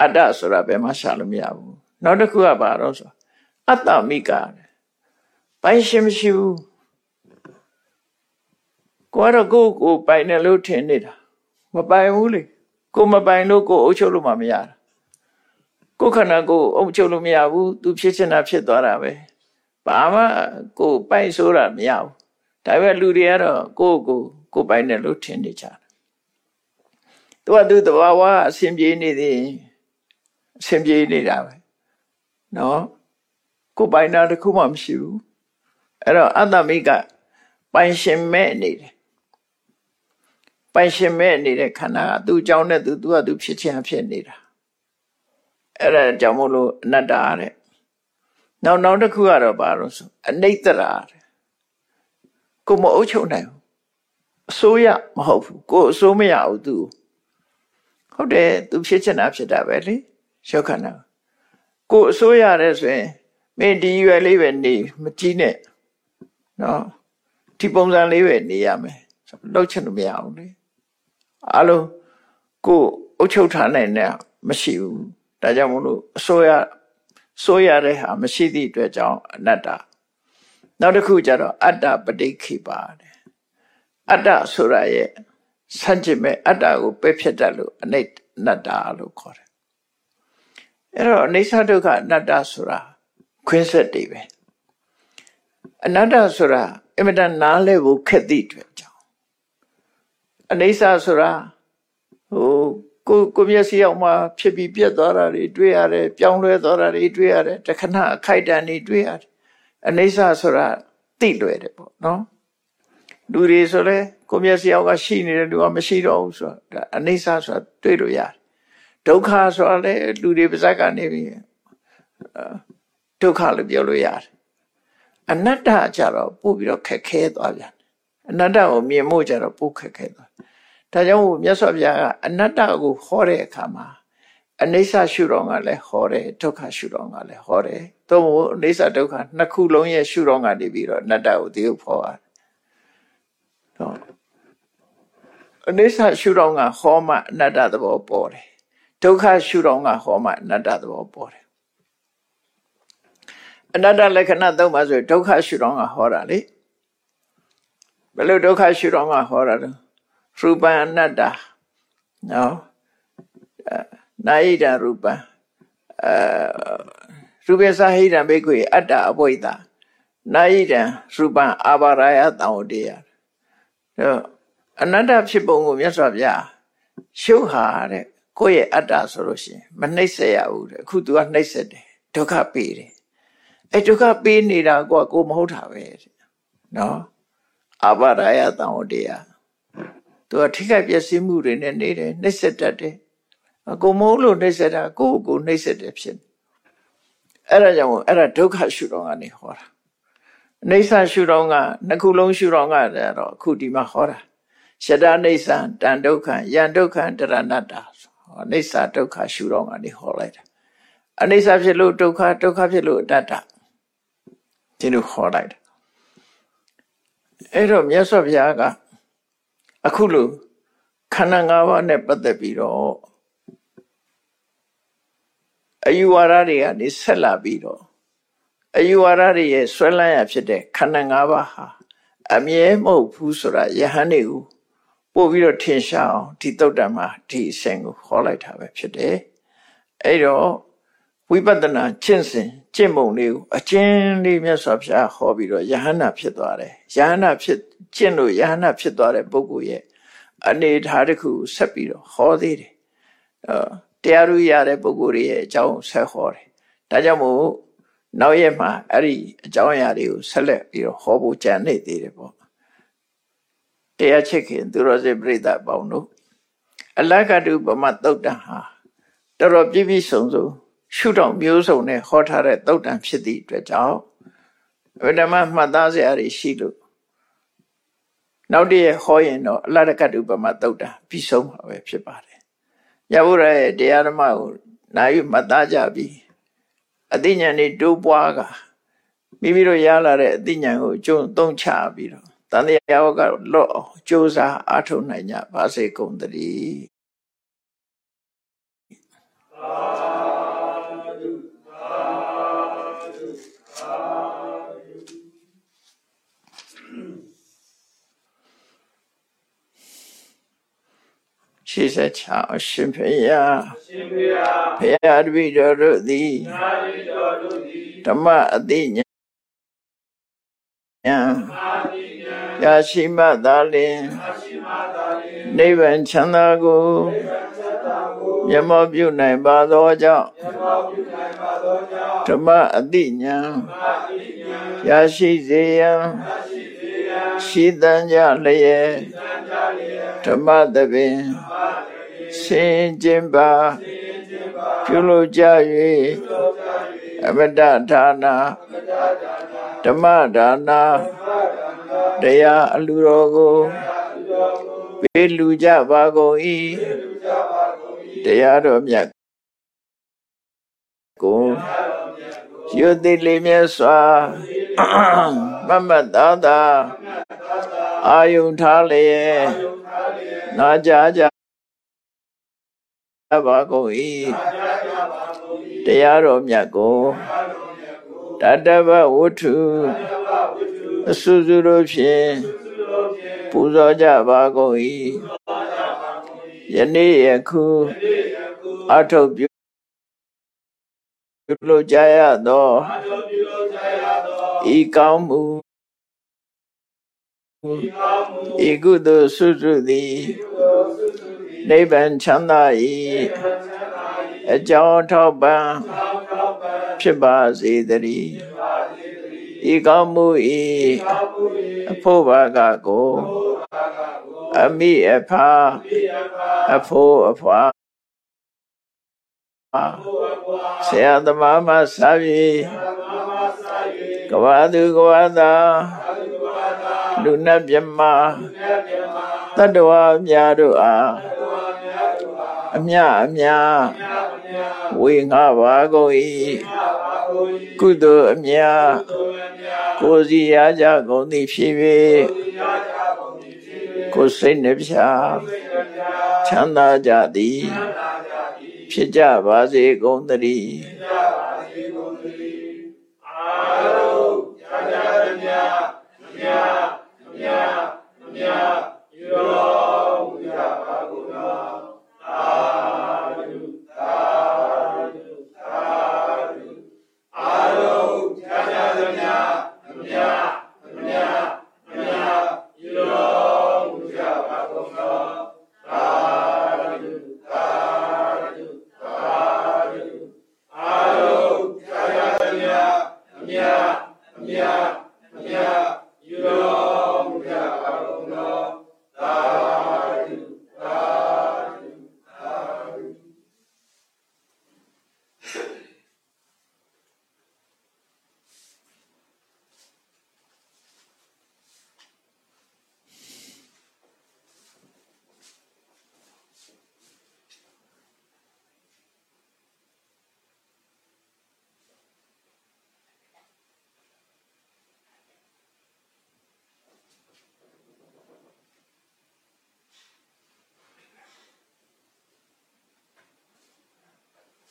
အတ္တဆိုတာဘယ်မှရှာလို့မရဘူးနောက်တစ်ခုကဘာတော့ဆိုအတ္တမိကပိုင်ရှင်မရှိဘူးကိုကတော့ကိုကိုပိုင်တယ်လို့ထင်နေတာမပိုင်ဘူးလေကိုမပိုင်လို့ကိုအုပ်ချုပ်လို့မှမရတာ ကိုခန္ဓာကိုအုပ်ချုပ်လို့မရဘူးသူဖြစ်ချင်တာဖြစ်သွားတာပဲဘာမှကိုပိုင်ဆိုတာမရဘူးဒါပေမဲ့လူတွေကတော့ကိုကိုကိုပိုင်တယ်လို့ထင်နေကြတယ်သူကသူတဘာဝအစဉ်ပြေနေသည်အစဉ်ပြေနေတာပဲနော်ကိုပိုင်တာတခုမှမရှိဘူးအဲ့တော့အတ္တမိကပိုင်ရှင်မဲ့နေတယ်ပိုင်ရှင်မဲ့နေတဲ့ခန္ဓာကသူ့အကြောင်းနဲ့သူသူကသူဖြစ်ခြင်းဖြစ်နေတာ အဲ့ဒါကြောင့်မို့လို့အနတ္တတဲ့နောက်နောက်တစ်ခုကတော့ဘာလို့ဆိုအနိစ္စရာတဲ့ကိုမအုပ်ချုပ်နိုင်ဘူးအစိုးရမဟုတ်ဘူးကိုအစိုးမရဘူးသူဟုတ်တယ်သူဖြစ်ချင်တာဖြစ်တာပဲလေရှုခန္ဓာကိုအစိုးရတယ်ဆိုရင်မင်းဒီရွယ်လေးပဲနေမကြည့်နဲ့နော်ဒီပုံစံလေးပဲနေရမယ်လောက်ချင်လို့မရဘူးလေအလုံးကိုအုပ်ချုပ်ထားနိုင်တဲ့မရှိဘူး ဒါကြောင့်မလို့အစိုးရစိုးရတဲ့ဟာမရှိသည့်အတွက်ကြောင့်အနတ္တနောက်တစ်ခုကျတော့အတ္တပဋိခိပါတဲ့အတ္တဆိုတာရဲ့ဆန့်ကျင်မဲ့အတ္တကိုပယ်ဖြစ်တတ်လို့အနိတ္တနတ္တလို့ခေါ်တယ်အဲ့တော့အိဋ္ဌဒုက္ခအနတ္တဆိုတာခွင်းဆက်တွေပဲအနတ္တဆိုတာအင်မတန်နားလဲဖို့ခက်သည့်အတွက်ကြောင့်အိဋ္ဌဆိုတာဟို ကိုကိုမျက်စိအောင်မှဖြစ်ပြီးပြက်သွားတာတွေတွေ့ရတယ်ပြောင်းလဲသွားတာတွေတွေ့ရတယ်တခဏအခိုက်အတန့်တွေတွေ့ရတယ်အိဋ္ဌဆိုတာသိလွယ်တယ်ပေါ့နော်လူတွေဆိုလဲကိုမျက်စိအောင်ကရှိနေတဲ့လူကမရှိတော့ဘူးဆိုတော့အိဋ္ဌဆိုတာတွေ့လို့ရတယ်ဒုက္ခဆိုတာလေလူတွေပါဇက်ကနေပြီးဒုက္ခလို့ပြောလို့ရတယ်အနတ္တကြတော့ပို့ပြီးတော့ခက်ခဲသွားပြန်အနတ္တကိုမြင်မှုကြတော့ပို့ခက်ခဲသွား ဒါကြောင့်မြတ်စွာဘုရားကအနတ္တကိုဟောတဲ့အခါမှာအနိစ္စရှုတော်ကလည်းဟောတယ်ဒုက္ခရှုတော်ကလည်းဟောတယ်သို့မဟုတ်အနိစ္စဒုက္ခနှစ်ခုလုံးရဲ့ရှုတော်ကနေပြီးတော့အနတ္တကိုသိဖို့ဟောရတယ်တော့အနိစ္စရှုတော်ကဟောမှအနတ္တသဘောပေါ်တယ်ဒုက္ခရှုတော်ကဟောမှအနတ္တသဘောပေါ်တယ်အနတ္တလက္ခဏာသုံးပါဆိုဒုက္ခရှုတော်ကဟောတာလေဘယ်လိုဒုက္ခရှုတော်ကဟောတာလဲ ရူပအနတ္တနော်နာယိတရူပအဲရူပသဟိတံဘိက္ခွေအတ္တအဘိဓာနာယိတံရူပအာဘာရယတောင်တေယအနတ္တဖြစ်ပုံကိုမြတ်စွာဘုရားရှုဟာတဲ့ကိုယ့်ရဲ့အတ္တဆိုလို့ရှိရင်မနှိမ့်ဆက်ရဘူးတဲ့အခုသူကနှိမ့်ဆက်တယ်ဒုက္ခပေးတယ်အဲဒုက္ခပေးနေတာကိုကိုမဟုတ်တာပဲတဲ့နော်အဘာရယတံဝတရား သူကထိခိုက်ပျက်စီးမှုတွေနဲ့နေတယ်နှိမ့်ဆက်တတ်တယ်အကုန်မဟုတ်လို့နှိမ့်ဆက်တာကိုယ့်ကိုနှိမ့်ဆက်တယ်ဖြစ်အဲ့ဒါကြောင့်အဲ့ဒါဒုက္ခရှုတော့ကနေဟောတာအိဋ္ဌရှုတော့ကနှစ်ခုလုံးရှုတော့ကတော့အခုဒီမှာဟောတာရှတအိဋ္ဌတန်ဒုက္ခယံဒုက္ခတရဏတ္တာအိဋ္ဌဒုက္ခရှုတော့ကနေဟောလိုက်တာအနိစ္စဖြစ်လို့ဒုက္ခဒုက္ခဖြစ်လို့အတ္တဒီလိုခေါ်လိုက်တာအဲ့တော့မြတ်စွာဘုရားက အခုလိုခန္ဓာ၅ပါးနဲ့ပတ်သက်ပြီးတော့အယူဝါဒတွေကနေဆက်လာပြီးတော့အယူဝါဒတွေရဲ့ဆွဲလန်းရဖြစ်တဲ့ခန္ဓာ၅ပါးဟာအမြဲမဟုတ်ဘူးဆိုတာယဟန်တွေကိုပို့ပြီးတော့ထင်ရှားအောင်ဒီတုတ်တံမှာဒီအစဉ်ကိုခေါ်လိုက်တာပဲဖြစ်တယ်အဲ့တော့ ဝိပဿနာကျင့်စဉ်ကျင့်ပုံလေးကိုအကျဉ်းလေးမြတ်စွာဘုရားဟောပြီးတော့ယဟန္တာဖြစ်သွားတယ်ယဟန္တာဖြစ်ကျင့်လို့ယဟန္တာဖြစ်သွားတဲ့ပုဂ္ဂိုလ်ရဲ့အနေထားတစ်ခုဆက်ပြီးတော့ဟောသေးတယ်အဲတရားရရတဲ့ပုဂ္ဂိုလ်ရဲ့အကြောင်းဆက်ဟောတယ်ဒါကြောင့်မို့နောက်ရက်မှာအဲ့ဒီအကြောင်းအရာတွေကိုဆက်လက်ပြီးတော့ဟောဖို့ကြံနေသေးတယ်ပေါ့တရားချစ်ခင်သူတော်စင်ပြိဿပေါင်းတို့အလကတုပမသုတ်တံဟာတော်တော်ပြည့်ပြည့်စုံစုံ ရှုထောင့်မျိုးစုံနဲ့ဟောထားတဲ့သုတ်တံဖြစ်သည့်အတွက်ကြောင့်ဝိဓမ္မမှတ်သားစရာတွေရှိလို့နောက်တည့်ဟောရင်တော့အလကတုပမသုတ်တံပြီးဆုံးမှာပဲဖြစ်ပါတယ်။ရဖို့ရဲ့တရားဓမ္မကိုနာယူမှတ်သားကြပြီးအသိဉာဏ်တွေတိုးပွားကမိမိတို့ရလာတဲ့အသိဉာဏ်ကိုကျုံသုံးချပြီးတော့တန်တရားဝကလော့ကြိုးစားအားထုတ်နိုင်ကြပါစေကုန်သတည်း ရှိစချာအရှင်ဖေယရှင်ဖေယဖေယတပိတော်တို့သည်ဓမ္မအတိညာရရှိမှသာလင်နိဗ္ဗာန်ချမ်းသာကိုမျက်မှောက်ပြုနိုင်ပါသောကြောင့်ဓမ္မအတိညာရရှိစေရန်ရှိတန်ကြလျက် ဓမ္မသဘင်ဆင်ကျင်ပါပြုလို့ကြ၍အမတဒါနာဓမ္မဒါနာတရားအလူတော်ကိုပေးလူကြပါကုန်၏တရားတော်မြတ်ကိုယုတိလေးမြတ်စွာမမတ်သာသာအာယုထားလျက် နာကြကြပါကုန်၏တရားတော်မြတ်ကိုတတဗဝတ္ထုအဆူဆူတို့ဖြင့်ပူဇော်ကြပါကုန်၏ယနေ့ယခုအထုတ်ပြုပြုလို့ကြရသောအာထုပြုလို့ကြရသောဤကောင်းမှု ဤကောင်းမှုဤကုသိုလ်စုစုသည်ဤကုသိုလ်စုစုသည်နိဗ္ဗာန်ချမ်းသာ၏သံချမ်းသာ၏အကြောင်းထောက်ပံ့သောက်ထောက်ပံ့ဖြစ်ပါစေတည်းပါစေတည်းဤကောင်းမှု၏ကောင်းမှု၏အဖို့ဘာကကိုဘုရားကကိုအမိအဖာပိယပါအဖို့အဖွာဘုရားဘွာဆရာသမားမှစပြီးသမမစာ၍ကဘာသူကဘာသာအလုဘဝတာ လူနဲ့မြမနတ်မြမတတ္တဝါများတို့အားဘုရားများတို့ဟာအမြအမြမြတ်မြတ်ဝေငှပါကုန်၏မြတ်ပါကို၏ကုသိုလ်အမြသုဝေမြတ်ကိုယ်စီရကြကုန်သည်ဖြစ်၍ကိုယ်ရာကြကုန်သည်ဖြစ်၍ကိုယ်စိတ်နှပြစိတ်မြတ်ချမ်းသာကြသည်ချမ်းသာကြသည်ဖြစ်ကြပါစေကုန်သတည်းကြပါစေကုန်သတည်းအာလုံးကြာကြာမြတ်မြတ်မြ